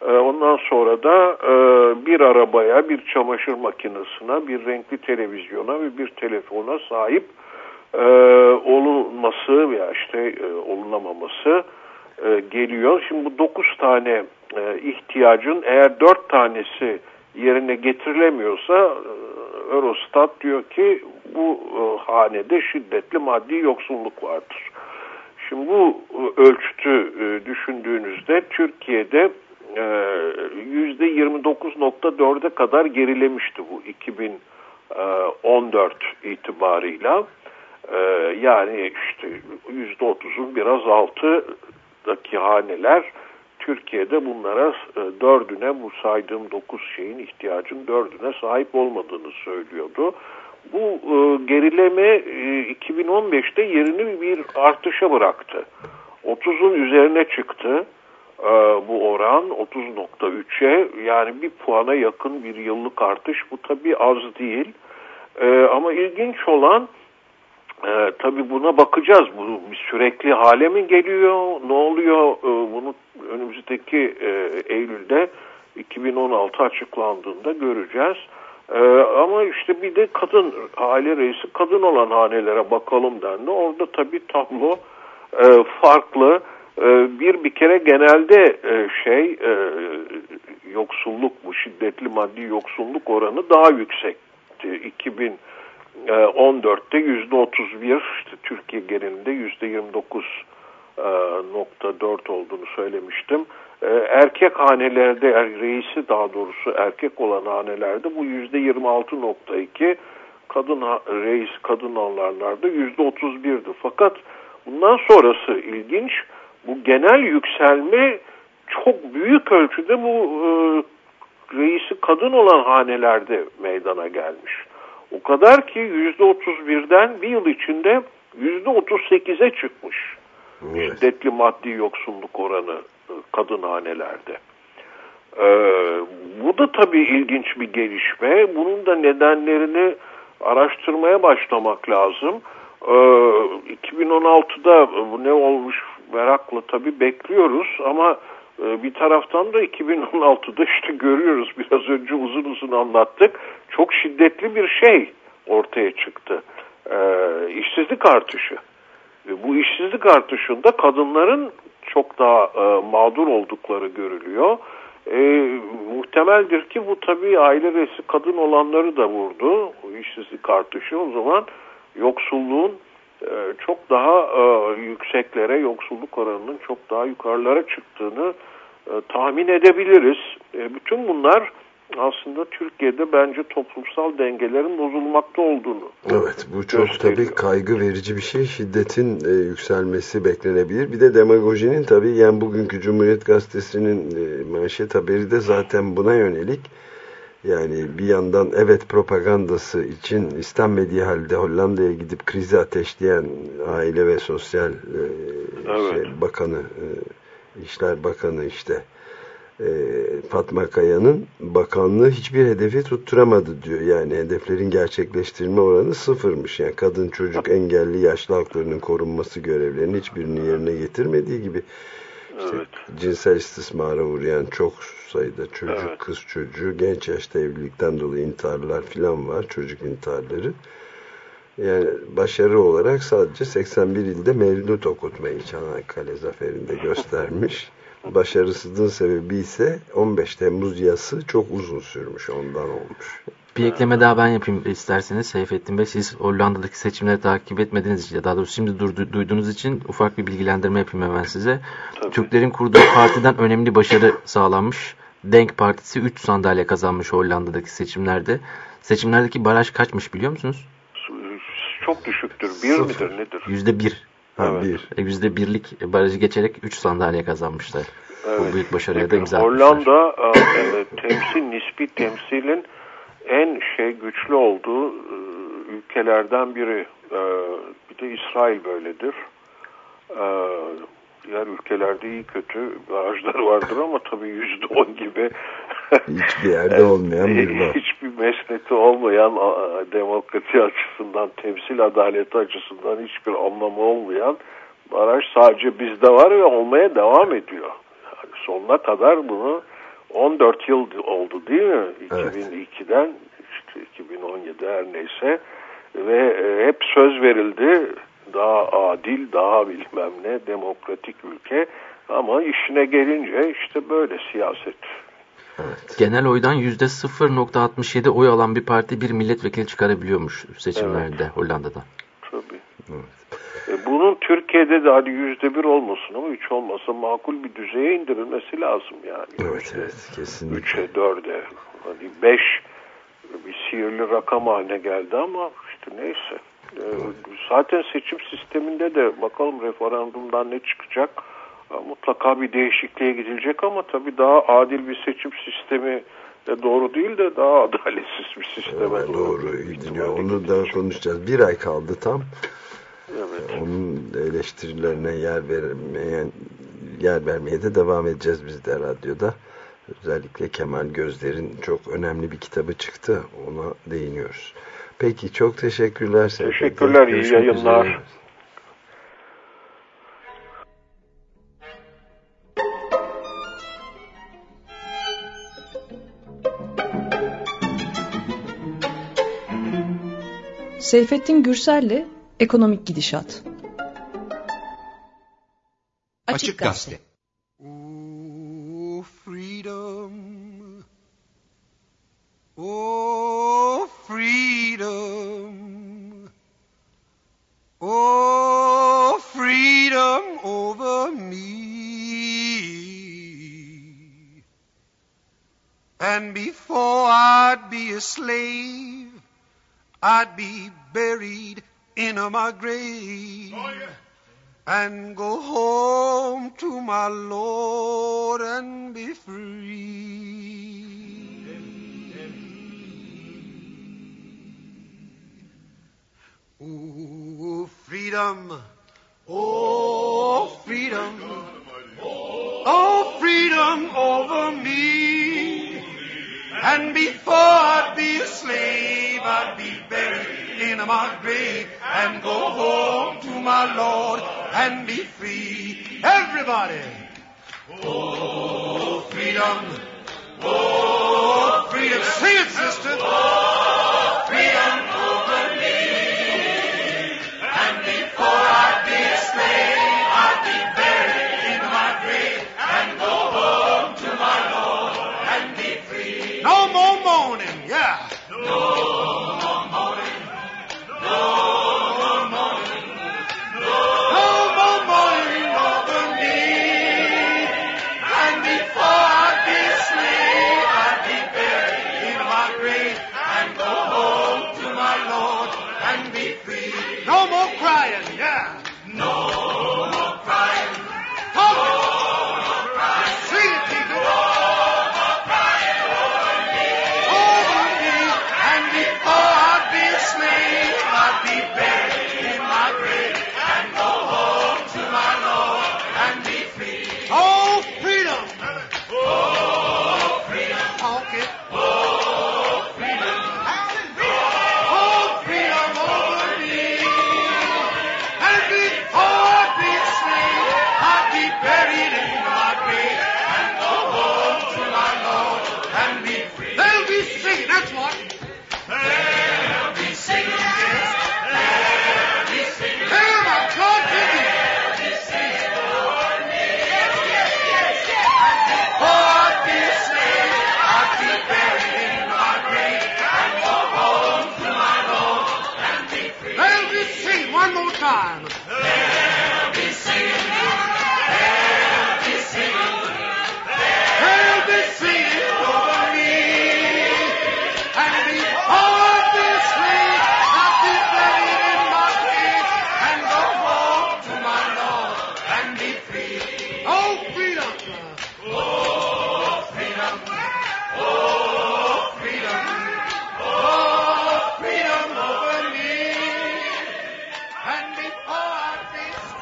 E, ondan sonra da e, bir arabaya, bir çamaşır makinesine, bir renkli televizyona ve bir telefona sahip e, olunması veya işte e, olunamaması e, geliyor. Şimdi bu dokuz tane e, ihtiyacın eğer dört tanesi yerine getirilemiyorsa e, Eurostat diyor ki bu e, hanede şiddetli maddi yoksulluk vardır. Şimdi bu e, ölçütü e, düşündüğünüzde Türkiye'de e, %29.4'e kadar gerilemişti bu 2014 itibarıyla. E, yani işte %30'un biraz altındaki haneler Türkiye'de bunlara e, dördüne bu saydığım dokuz şeyin ihtiyacın dördüne sahip olmadığını söylüyordu. Bu e, gerileme e, 2015'te yerini bir artışa bıraktı. 30'un üzerine çıktı e, bu oran 30.3'e yani bir puana yakın bir yıllık artış. Bu tabii az değil. E, ama ilginç olan ee, tabii buna bakacağız. Bu sürekli hale mi geliyor? Ne oluyor? Ee, bunu önümüzdeki e, Eylül'de 2016 açıklandığında göreceğiz. Ee, ama işte bir de kadın aile reisi kadın olan hanelere bakalım dendi. Orada tabii tablo e, farklı. E, bir bir kere genelde e, şey e, yoksulluk bu şiddetli maddi yoksulluk oranı daha yüksekti. 2000 14'te yüzde 31 işte Türkiye genelinde yüzde 29.4 olduğunu söylemiştim. E, erkek hanelerde er, reisi daha doğrusu erkek olan hanelerde bu yüzde 26.2 kadın reis kadın olanlarda yüzde 31'di. Fakat bundan sonrası ilginç. Bu genel yükselme çok büyük ölçüde bu e, reisi kadın olan hanelerde meydana gelmiş. O kadar ki %31'den bir yıl içinde %38'e çıkmış. Evet. Şiddetli maddi yoksulluk oranı e, kadın hanelerde. Ee, bu da tabii ilginç bir gelişme. Bunun da nedenlerini araştırmaya başlamak lazım. Ee, 2016'da bu ne olmuş merakla tabii bekliyoruz ama bir taraftan da 2016'da işte görüyoruz biraz önce uzun uzun anlattık. Çok şiddetli bir şey ortaya çıktı. Ee, işsizlik artışı. E, bu işsizlik artışında kadınların çok daha e, mağdur oldukları görülüyor. E, muhtemeldir ki bu tabii aile reisi kadın olanları da vurdu. O işsizlik artışı o zaman yoksulluğun e, çok daha e, yükseklere, yoksulluk oranının çok daha yukarılara çıktığını tahmin edebiliriz. E, bütün bunlar aslında Türkiye'de bence toplumsal dengelerin bozulmakta olduğunu Evet bu çok gösteriyor. tabii kaygı verici bir şey. Şiddetin e, yükselmesi beklenebilir. Bir de demagojinin tabii yani bugünkü Cumhuriyet Gazetesi'nin e, manşet haberi de zaten buna yönelik. Yani bir yandan evet propagandası için istenmediği halde Hollanda'ya gidip krizi ateşleyen Aile ve Sosyal e, Evet. şey, Bakanı, e, İşler Bakanı işte e, Fatma Kaya'nın bakanlığı hiçbir hedefi tutturamadı diyor. Yani hedeflerin gerçekleştirme oranı sıfırmış. Yani kadın, çocuk, engelli, yaşlı haklarının korunması görevlerinin hiçbirini yerine getirmediği gibi işte Evet. cinsel istismara uğrayan çok sayıda çocuk, Evet. kız çocuğu, genç yaşta evlilikten dolayı intiharlar filan var. Çocuk intiharları. Yani başarı olarak sadece 81 ilde mevlüt okutmayı Çanakkale zaferinde göstermiş. Başarısızlığın sebebi ise 15 Temmuz yası çok uzun sürmüş ondan olmuş. Bir ekleme daha ben yapayım isterseniz Seyfettin Bey. Siz Hollanda'daki seçimleri takip etmediğiniz için, ya daha doğrusu şimdi durdu- duyduğunuz için ufak bir bilgilendirme yapayım hemen size. Tabii. Türklerin kurduğu partiden önemli başarı sağlanmış. Denk Partisi 3 sandalye kazanmış Hollanda'daki seçimlerde. Seçimlerdeki baraj kaçmış biliyor musunuz? Çok düşüktür. Bir Sıfır. midir nedir? Yüzde bir. Ha, Evet. bir. E, Yüzde birlik barajı geçerek 3 sandalye kazanmışlar. Bu büyük başarıya da imza. Hollanda e, temsil, nispi temsilin en şey güçlü olduğu e, ülkelerden biri. E, bir de İsrail böyledir. E, diğer ülkelerde iyi kötü barajları vardır ama tabii yüzde on gibi Hiçbir yerde olmayan bir var. hiçbir mesneti olmayan demokrasi açısından, temsil adaleti açısından hiçbir anlamı olmayan baraj sadece bizde var ve olmaya devam ediyor. Yani sonuna kadar bunu 14 yıl oldu değil mi? Evet. 2002'den işte 2017 her neyse ve e, hep söz verildi daha adil, daha bilmem ne demokratik ülke ama işine gelince işte böyle siyaset. Genel oydan yüzde 0.67 oy alan bir parti bir milletvekili çıkarabiliyormuş seçimlerde Hollanda'da. Tabii. E, bunun Türkiye'de de hadi yüzde bir olmasın ama üç olmasa makul bir düzeye indirilmesi lazım yani. Evet evet kesinlikle. Üçe, dörde, hadi beş bir sihirli rakam haline geldi ama işte neyse. E, zaten seçim sisteminde de bakalım referandumdan ne çıkacak. E, Mutlaka bir değişikliğe gidilecek ama tabii daha adil bir seçim sistemi de doğru değil de daha adaletsiz bir sisteme Evet, doğru. doğru gidiyor. Onu da konuşacağız. Bir ay kaldı tam. Evet. Onun eleştirilerine yer vermeyen yer vermeye de devam edeceğiz biz de radyoda. Özellikle Kemal Gözler'in çok önemli bir kitabı çıktı. Ona değiniyoruz. Peki çok teşekkürler. Teşekkürler, iyi yayınlar. üzere. Seyfettin Gürsel'le Ekonomik Gidişat. Açık Gazete. Oh, freedom. Oh, freedom. Oh, freedom over me. And before I'd be a slave, I'd be buried in my grave oh, and go home to my Lord and be free. Oh, freedom. Oh, freedom. Oh, freedom over me. And before I'd be a slave, I'd be buried in my grave and go home to my Lord and be free. Everybody. Oh, freedom. Oh, freedom. Sing it, sister.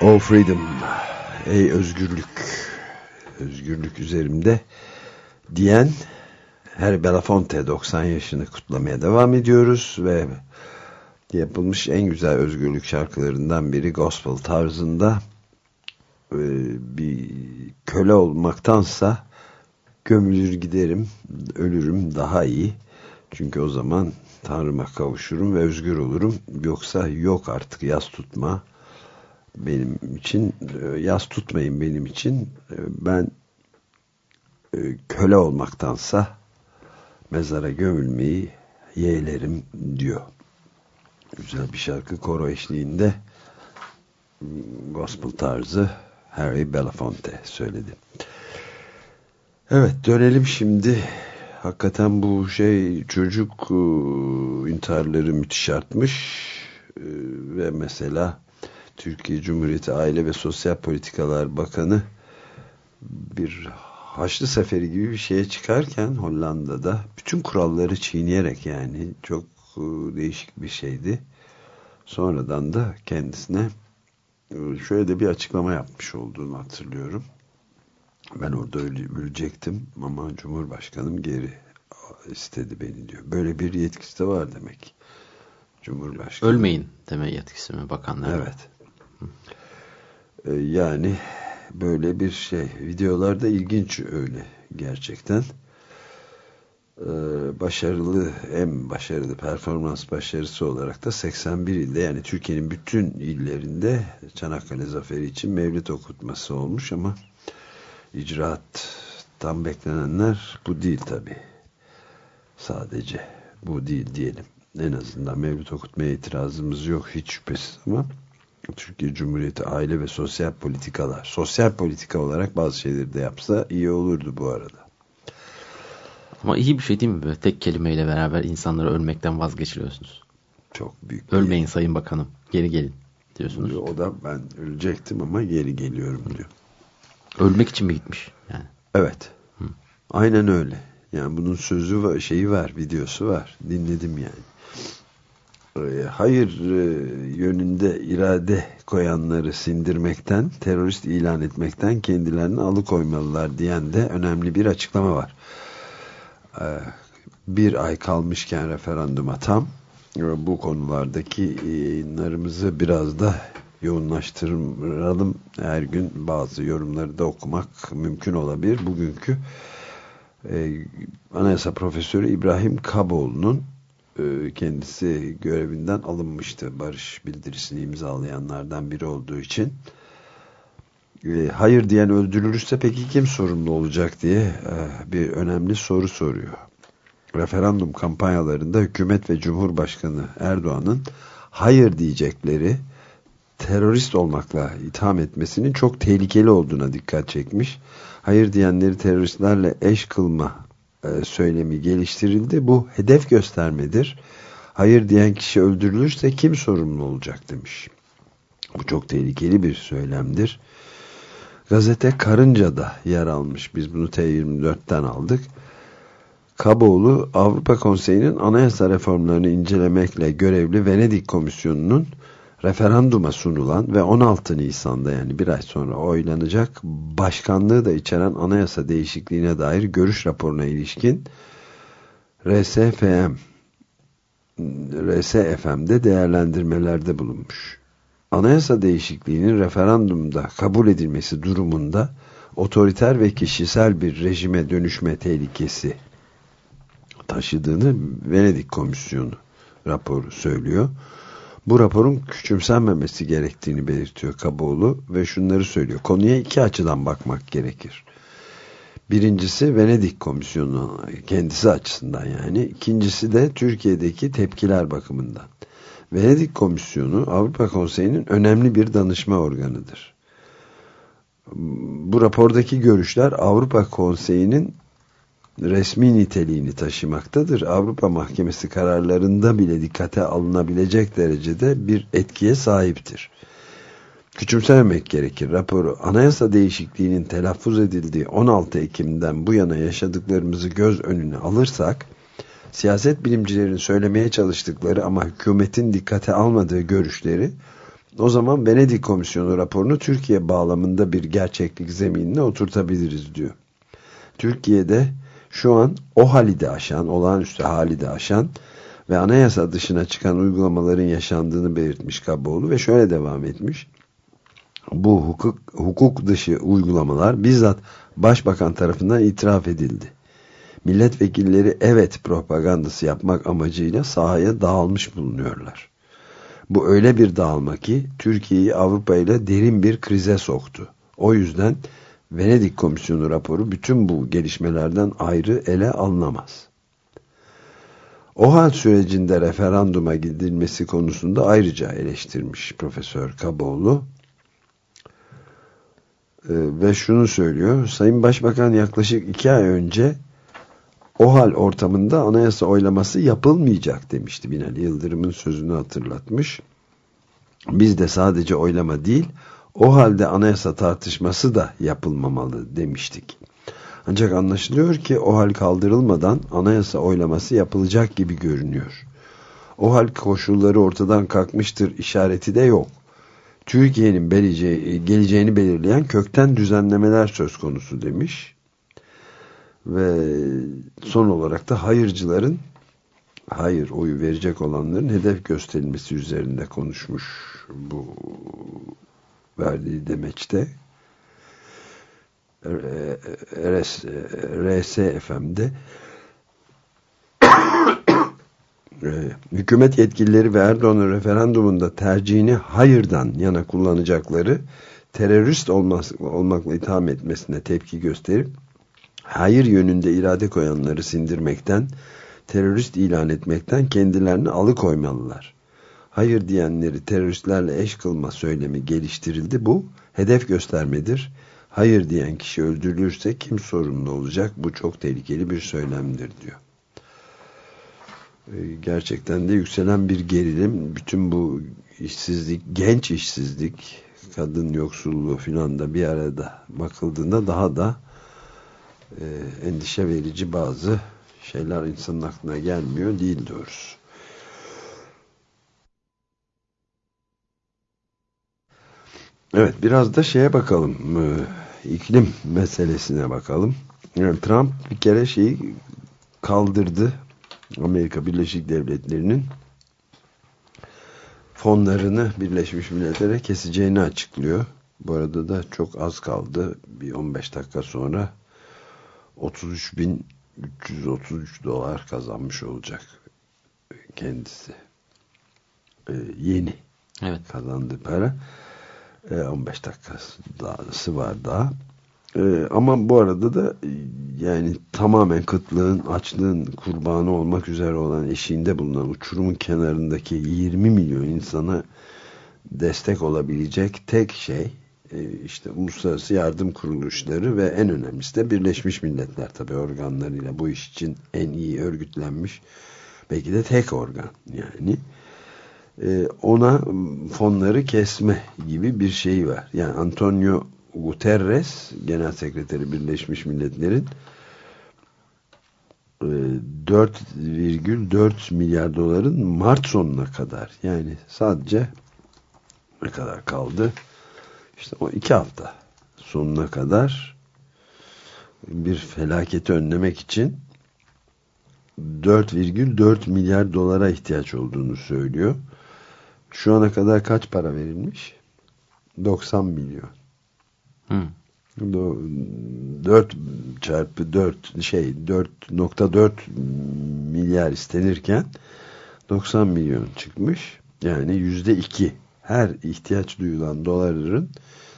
Oh freedom. Ey özgürlük. Özgürlük üzerimde diyen Harry Belafonte 90 yaşını kutlamaya devam ediyoruz ve yapılmış en güzel özgürlük şarkılarından biri gospel tarzında Ee, bir köle olmaktansa gömülür giderim ölürüm daha iyi çünkü o zaman Tanrı'ma kavuşurum ve özgür olurum yoksa yok artık yas tutma benim için e, yas tutmayın benim için E, ben e, köle olmaktansa mezara gömülmeyi yeğlerim diyor. Güzel bir şarkı koro eşliğinde m, gospel tarzı Harry Belafonte söyledi. Evet dönelim şimdi. Hakikaten bu şey çocuk intiharları müthiş artmış ve mesela Türkiye Cumhuriyeti Aile ve Sosyal Politikalar Bakanı bir Haçlı Seferi gibi bir şeye çıkarken Hollanda'da bütün kuralları çiğneyerek yani çok e, değişik bir şeydi. Sonradan da kendisine e, şöyle de bir açıklama yapmış olduğunu hatırlıyorum. Ben orada öyle ölecektim ama Cumhurbaşkanım geri istedi beni diyor. Böyle bir yetkisi de var demek. Cumhurbaşkanı. Ölmeyin deme yetkisi mi bakanlar? Evet. Ee, yani böyle bir şey. Videolarda ilginç öyle gerçekten. Ee, başarılı en başarılı performans başarısı olarak da 81 ilde yani Türkiye'nin bütün illerinde Çanakkale Zaferi için mevlid okutması olmuş ama icraattan beklenenler bu değil tabi. Sadece bu değil diyelim. En azından mevlüt okutmaya itirazımız yok hiç şüphesiz ama Türkiye Cumhuriyeti Aile ve Sosyal Politikalar sosyal politika olarak bazı şeyleri de yapsa iyi olurdu bu arada. Ama iyi bir şey değil mi? Böyle tek kelimeyle beraber insanları ölmekten vazgeçiriyorsunuz. Çok büyük. Ölmeyin sayın bakanım. Geri gelin diyorsunuz. O da ben ölecektim ama geri geliyorum diyor. Ölmek için mi gitmiş? Yani. Evet. Aynen öyle. Yani bunun sözü var, şeyi var, videosu var. Dinledim yani. Ee, Hayır e, yönünde irade koyanları sindirmekten, terörist ilan etmekten kendilerini alıkoymalılar diyen de önemli bir açıklama var. Ee, Bir ay kalmışken referanduma tam e, bu konulardaki yayınlarımızı biraz da yoğunlaştıralım. Her gün bazı yorumları da okumak mümkün olabilir. Bugünkü e, Anayasa Profesörü İbrahim Kaboğlu'nun e, kendisi görevinden alınmıştı. Barış bildirisini imzalayanlardan biri olduğu için. E, hayır diyen öldürülürse peki kim sorumlu olacak diye e, bir önemli soru soruyor. referandum kampanyalarında hükümet ve Cumhurbaşkanı Erdoğan'ın hayır diyecekleri terörist olmakla itham etmesinin çok tehlikeli olduğuna dikkat çekmiş. Hayır diyenleri teröristlerle eş kılma e, söylemi geliştirildi. Bu hedef göstermedir. Hayır diyen kişi öldürülürse kim sorumlu olacak demiş. Bu çok tehlikeli bir söylemdir. Gazete Karınca'da yer almış. Biz bunu T24'ten aldık. Kaboğlu Avrupa Konseyi'nin anayasa reformlarını incelemekle görevli Venedik Komisyonu'nun referanduma sunulan ve 16 Nisan'da yani bir ay sonra oylanacak başkanlığı da içeren anayasa değişikliğine dair görüş raporuna ilişkin RSFM RSFM'de değerlendirmelerde bulunmuş. Anayasa değişikliğinin referandumda kabul edilmesi durumunda otoriter ve kişisel bir rejime dönüşme tehlikesi taşıdığını Venedik Komisyonu raporu söylüyor. Bu raporun küçümsenmemesi gerektiğini belirtiyor Kaboğlu ve şunları söylüyor. Konuya iki açıdan bakmak gerekir. Birincisi Venedik Komisyonu kendisi açısından yani. İkincisi de Türkiye'deki tepkiler bakımından. Venedik Komisyonu Avrupa Konseyi'nin önemli bir danışma organıdır. Bu rapordaki görüşler Avrupa Konseyi'nin resmi niteliğini taşımaktadır. Avrupa Mahkemesi kararlarında bile dikkate alınabilecek derecede bir etkiye sahiptir. Küçümsememek gerekir. Raporu anayasa değişikliğinin telaffuz edildiği 16 Ekim'den bu yana yaşadıklarımızı göz önüne alırsak, siyaset bilimcilerin söylemeye çalıştıkları ama hükümetin dikkate almadığı görüşleri, o zaman Venedik Komisyonu raporunu Türkiye bağlamında bir gerçeklik zeminine oturtabiliriz diyor. Türkiye'de şu an o hali de aşan, olağanüstü hali de aşan ve anayasa dışına çıkan uygulamaların yaşandığını belirtmiş Kaboğlu ve şöyle devam etmiş. Bu hukuk, hukuk dışı uygulamalar bizzat başbakan tarafından itiraf edildi. Milletvekilleri evet propagandası yapmak amacıyla sahaya dağılmış bulunuyorlar. Bu öyle bir dağılma ki Türkiye'yi Avrupa ile derin bir krize soktu. O yüzden Venedik Komisyonu raporu bütün bu gelişmelerden ayrı ele alınamaz. O hal sürecinde referanduma gidilmesi konusunda ayrıca eleştirmiş Profesör Kaboğlu. Ee, ve şunu söylüyor. Sayın Başbakan yaklaşık iki ay önce o hal ortamında anayasa oylaması yapılmayacak demişti. Binali Yıldırım'ın sözünü hatırlatmış. Biz de sadece oylama değil o halde anayasa tartışması da yapılmamalı demiştik. Ancak anlaşılıyor ki o hal kaldırılmadan anayasa oylaması yapılacak gibi görünüyor. O hal koşulları ortadan kalkmıştır işareti de yok. Türkiye'nin geleceğini belirleyen kökten düzenlemeler söz konusu demiş. Ve son olarak da hayırcıların hayır oyu verecek olanların hedef gösterilmesi üzerinde konuşmuş bu verdiği demeçte. RS, RSFM'de hükümet yetkilileri ve Erdoğan'ın referandumunda tercihini hayırdan yana kullanacakları terörist olmaz, olmakla itham etmesine tepki gösterip hayır yönünde irade koyanları sindirmekten, terörist ilan etmekten kendilerini alıkoymalılar hayır diyenleri teröristlerle eş kılma söylemi geliştirildi. Bu hedef göstermedir. Hayır diyen kişi öldürülürse kim sorumlu olacak? Bu çok tehlikeli bir söylemdir diyor. Ee, gerçekten de yükselen bir gerilim. Bütün bu işsizlik, genç işsizlik, kadın yoksulluğu filan da bir arada bakıldığında daha da e, endişe verici bazı şeyler insanın aklına gelmiyor değil doğrusu. Evet biraz da şeye bakalım. E, iklim meselesine bakalım. Yani Trump bir kere şeyi kaldırdı. Amerika Birleşik Devletleri'nin fonlarını Birleşmiş Milletler'e keseceğini açıklıyor. Bu arada da çok az kaldı. Bir 15 dakika sonra 33.333 dolar kazanmış olacak kendisi. Ee, yeni evet. kazandığı para. 15 e, dakikası var daha. Ee, ama bu arada da e, yani tamamen kıtlığın, açlığın kurbanı olmak üzere olan eşiğinde bulunan uçurumun kenarındaki 20 milyon insana destek olabilecek tek şey e, işte uluslararası yardım kuruluşları ve en önemlisi de Birleşmiş Milletler tabi organlarıyla bu iş için en iyi örgütlenmiş belki de tek organ yani e, ona fonları kesme gibi bir şey var. Yani Antonio Guterres Genel Sekreteri Birleşmiş Milletler'in 4,4 milyar doların Mart sonuna kadar yani sadece ne kadar kaldı? İşte o iki hafta sonuna kadar bir felaketi önlemek için 4,4 milyar dolara ihtiyaç olduğunu söylüyor. Şu ana kadar kaç para verilmiş? 90 milyon. Hı. 4 çarpı 4 şey 4.4 milyar istenirken 90 milyon çıkmış. Yani yüzde iki her ihtiyaç duyulan doların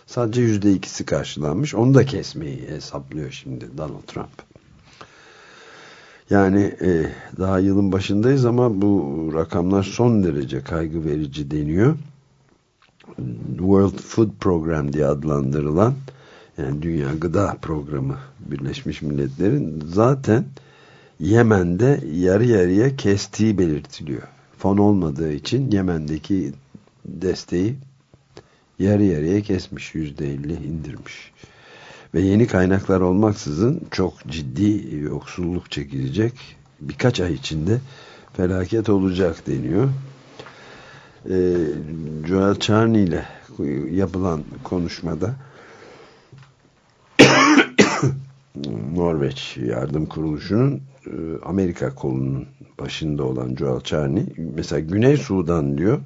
sadece yüzde ikisi karşılanmış. Onu da kesmeyi hesaplıyor şimdi Donald Trump. Yani e, daha yılın başındayız ama bu rakamlar son derece kaygı verici deniyor. World Food Program diye adlandırılan yani Dünya Gıda Programı Birleşmiş Milletler'in zaten Yemen'de yarı yarıya kestiği belirtiliyor. Fon olmadığı için Yemen'deki desteği yarı yarıya kesmiş. Yüzde elli indirmiş. Ve yeni kaynaklar olmaksızın çok ciddi yoksulluk çekilecek. Birkaç ay içinde felaket olacak deniyor. Ee, Joel Charney ile yapılan konuşmada Norveç Yardım Kuruluşu'nun e, Amerika kolunun başında olan Joel Charney mesela Güney Sudan diyor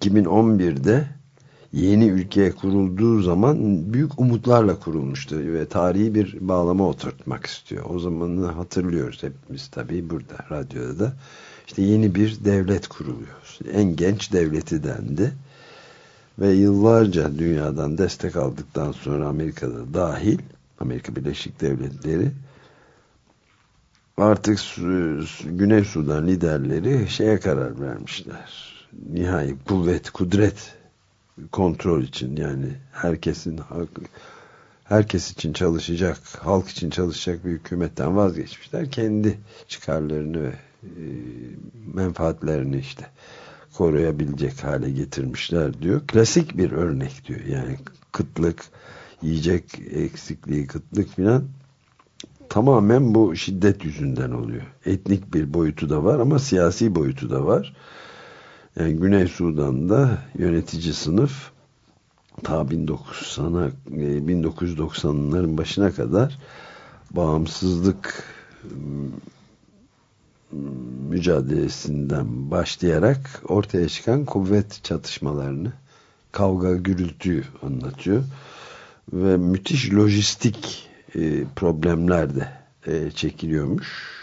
2011'de yeni ülke kurulduğu zaman büyük umutlarla kurulmuştu ve tarihi bir bağlama oturtmak istiyor. O zamanını hatırlıyoruz hepimiz tabii burada radyoda da. İşte yeni bir devlet kuruluyor. En genç devleti dendi. Ve yıllarca dünyadan destek aldıktan sonra Amerika'da dahil Amerika Birleşik Devletleri artık Güney Sudan liderleri şeye karar vermişler. Nihai kuvvet, kudret kontrol için yani herkesin herkes için çalışacak, halk için çalışacak bir hükümetten vazgeçmişler. Kendi çıkarlarını ve e, menfaatlerini işte koruyabilecek hale getirmişler diyor. Klasik bir örnek diyor. Yani kıtlık, yiyecek eksikliği, kıtlık filan tamamen bu şiddet yüzünden oluyor. Etnik bir boyutu da var ama siyasi boyutu da var. Yani Güney Sudan'da yönetici sınıf ta 1990'a 1990'ların başına kadar bağımsızlık mücadelesinden başlayarak ortaya çıkan kuvvet çatışmalarını kavga gürültüyü anlatıyor ve müthiş lojistik e, problemler de e, çekiliyormuş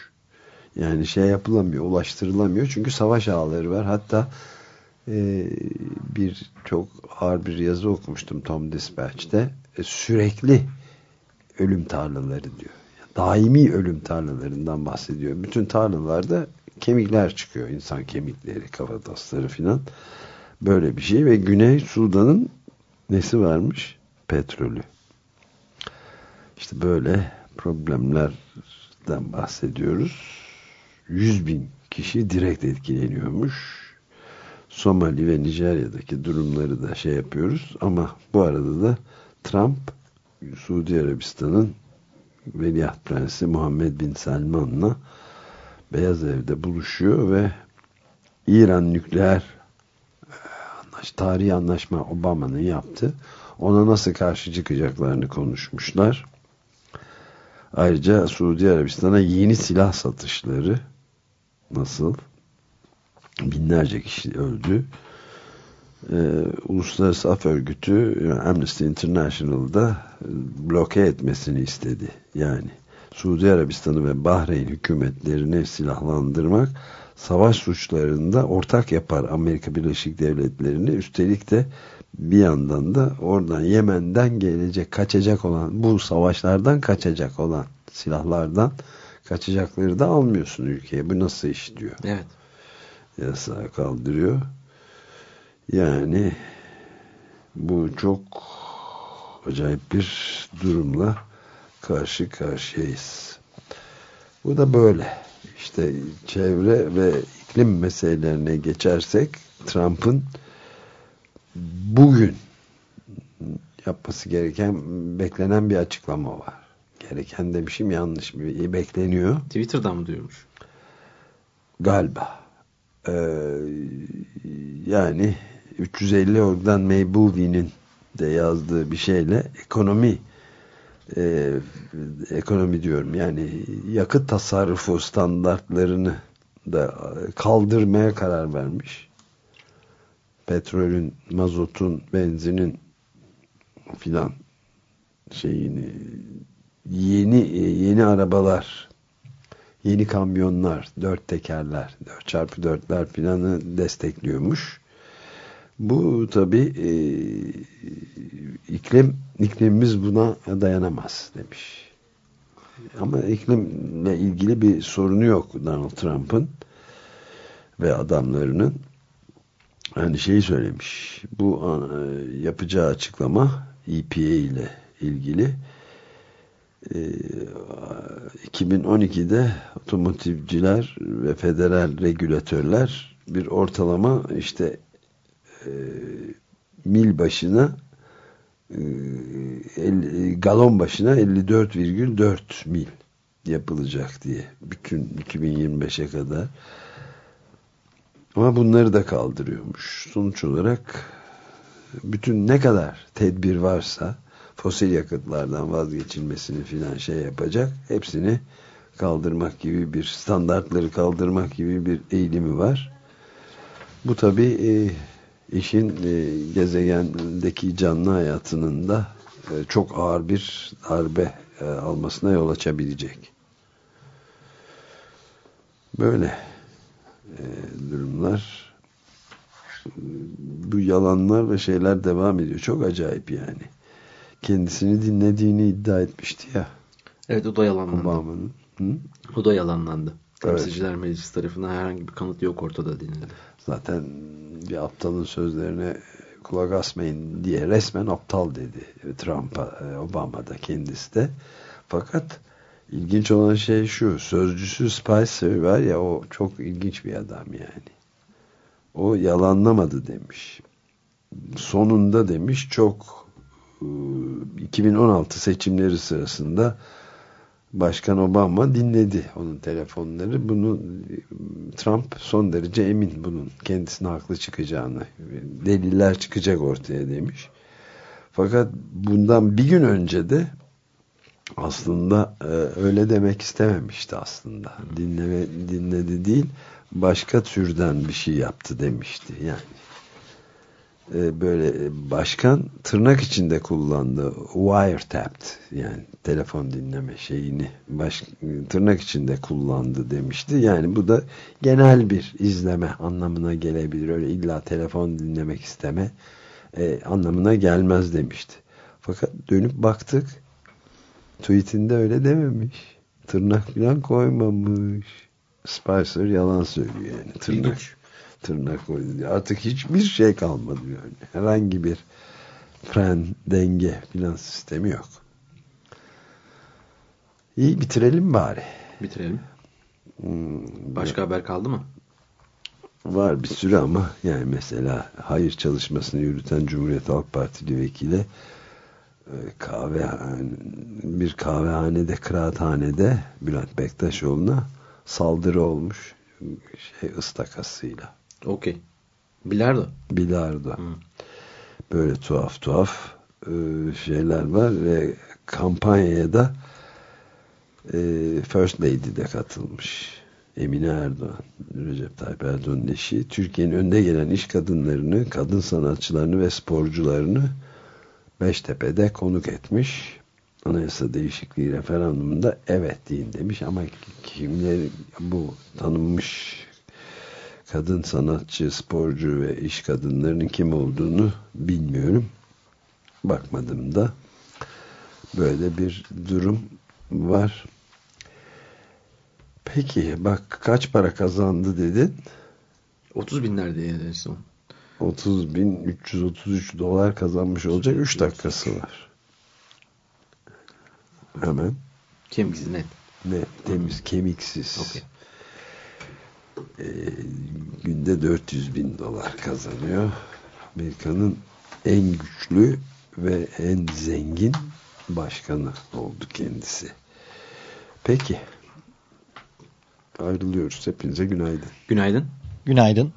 yani şey yapılamıyor ulaştırılamıyor çünkü savaş ağları var hatta e, bir çok ağır bir yazı okumuştum Tom Dispatch'te e, sürekli ölüm tarlaları diyor daimi ölüm tarlalarından bahsediyor. Bütün tarlalarda kemikler çıkıyor. insan kemikleri, kafatasları filan. Böyle bir şey ve Güney Sudan'ın nesi varmış? Petrolü. İşte böyle problemlerden bahsediyoruz. 100 bin kişi direkt etkileniyormuş. Somali ve Nijerya'daki durumları da şey yapıyoruz. Ama bu arada da Trump Suudi Arabistan'ın Veliaht Prensi Muhammed Bin Selman'la Beyaz Ev'de buluşuyor ve İran nükleer anlaş, tarihi anlaşma Obama'nın yaptı. Ona nasıl karşı çıkacaklarını konuşmuşlar. Ayrıca Suudi Arabistan'a yeni silah satışları nasıl? Binlerce kişi öldü. Ee, Uluslararası Af Örgütü Amnesty International'da bloke etmesini istedi. Yani Suudi Arabistan'ı ve Bahreyn hükümetlerini silahlandırmak savaş suçlarında ortak yapar Amerika Birleşik Devletleri'ni. Üstelik de bir yandan da oradan Yemen'den gelecek, kaçacak olan, bu savaşlardan kaçacak olan silahlardan kaçacakları da almıyorsun ülkeye. Bu nasıl iş diyor. Evet. Yasağı kaldırıyor. Yani bu çok acayip bir durumla karşı karşıyayız. Bu da böyle. İşte çevre ve iklim meselelerine geçersek Trump'ın bugün yapması gereken beklenen bir açıklama var. Gereken demişim yanlış bir bekleniyor. Twitter'dan mı diyormuş? Galiba. Ee, yani 350 orgdan May Bowie'nin de yazdığı bir şeyle ekonomi e, ekonomi diyorum yani yakıt tasarrufu standartlarını da kaldırmaya karar vermiş. Petrolün, mazotun, benzinin filan şeyini yeni yeni arabalar yeni kamyonlar, dört tekerler, 4x4'ler filanı destekliyormuş. Bu tabi e, iklim iklimimiz buna dayanamaz demiş. Ama iklimle ilgili bir sorunu yok Donald Trump'ın ve adamlarının. Hani şeyi söylemiş. Bu e, yapacağı açıklama EPA ile ilgili. E, 2012'de otomotivciler ve federal regülatörler bir ortalama işte e, mil başına e, 50, galon başına 54,4 mil yapılacak diye bütün 2025'e kadar. Ama bunları da kaldırıyormuş. Sonuç olarak bütün ne kadar tedbir varsa fosil yakıtlardan vazgeçilmesini filan şey yapacak hepsini kaldırmak gibi bir standartları kaldırmak gibi bir eğilimi var bu tabi e, işin e, gezegendeki canlı hayatının da e, çok ağır bir darbe e, almasına yol açabilecek. Böyle e, durumlar bu yalanlar ve şeyler devam ediyor. Çok acayip yani. Kendisini dinlediğini iddia etmişti ya. Evet o da yalanlandı. Obama'nın. O da yalanlandı. Evet. Temsilciler Meclisi tarafından herhangi bir kanıt yok ortada denildi. Zaten bir aptalın sözlerine kulak asmayın diye resmen aptal dedi Trump'a, e, Obama da kendisi de. Fakat ilginç olan şey şu, sözcüsü Spicer var ya o çok ilginç bir adam yani. O yalanlamadı demiş. Sonunda demiş çok e, 2016 seçimleri sırasında Başkan Obama dinledi onun telefonları. Bunu Trump son derece emin bunun kendisine haklı çıkacağını. Deliller çıkacak ortaya demiş. Fakat bundan bir gün önce de aslında öyle demek istememişti aslında. Dinleme, dinledi değil başka türden bir şey yaptı demişti. Yani böyle başkan tırnak içinde kullandı wiretapped yani telefon dinleme şeyini baş, tırnak içinde kullandı demişti. Yani bu da genel bir izleme anlamına gelebilir. Öyle illa telefon dinlemek isteme e, anlamına gelmez demişti. Fakat dönüp baktık tweetinde öyle dememiş. Tırnak falan koymamış. Spicer yalan söylüyor yani. Tırnak. İlginç tırnak koydu. Artık hiçbir şey kalmadı yani. Herhangi bir fren, denge filan sistemi yok. İyi bitirelim bari. Bitirelim. Hmm, Başka haber kaldı mı? Var bir sürü ama yani mesela hayır çalışmasını yürüten Cumhuriyet Halk Partili vekili e, kahve bir kahvehanede kıraathanede Bülent Bektaşoğlu'na saldırı olmuş şey ıstakasıyla. Okey. Bilardo. Bilardo. Hı. Böyle tuhaf tuhaf e, şeyler var ve kampanyaya da e, First Lady de katılmış. Emine Erdoğan, Recep Tayyip Erdoğan'ın eşi, Türkiye'nin önde gelen iş kadınlarını, kadın sanatçılarını ve sporcularını Beştepe'de konuk etmiş. anayasa değişikliği referandumunda evet deyin demiş ama kimleri bu tanınmış kadın sanatçı, sporcu ve iş kadınlarının kim olduğunu bilmiyorum. Bakmadım da böyle bir durum var. Peki bak kaç para kazandı dedin? 30 binlerde en son. 30 bin 333 dolar kazanmış olacak 3 dakikası var. Hemen. Kemiksiz net. Ne temiz kemiksiz. Okay. Ee, günde 400 bin dolar kazanıyor. Amerika'nın en güçlü ve en zengin başkanı oldu kendisi. Peki. Ayrılıyoruz. Hepinize günaydın. Günaydın. Günaydın.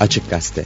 Açık Gazete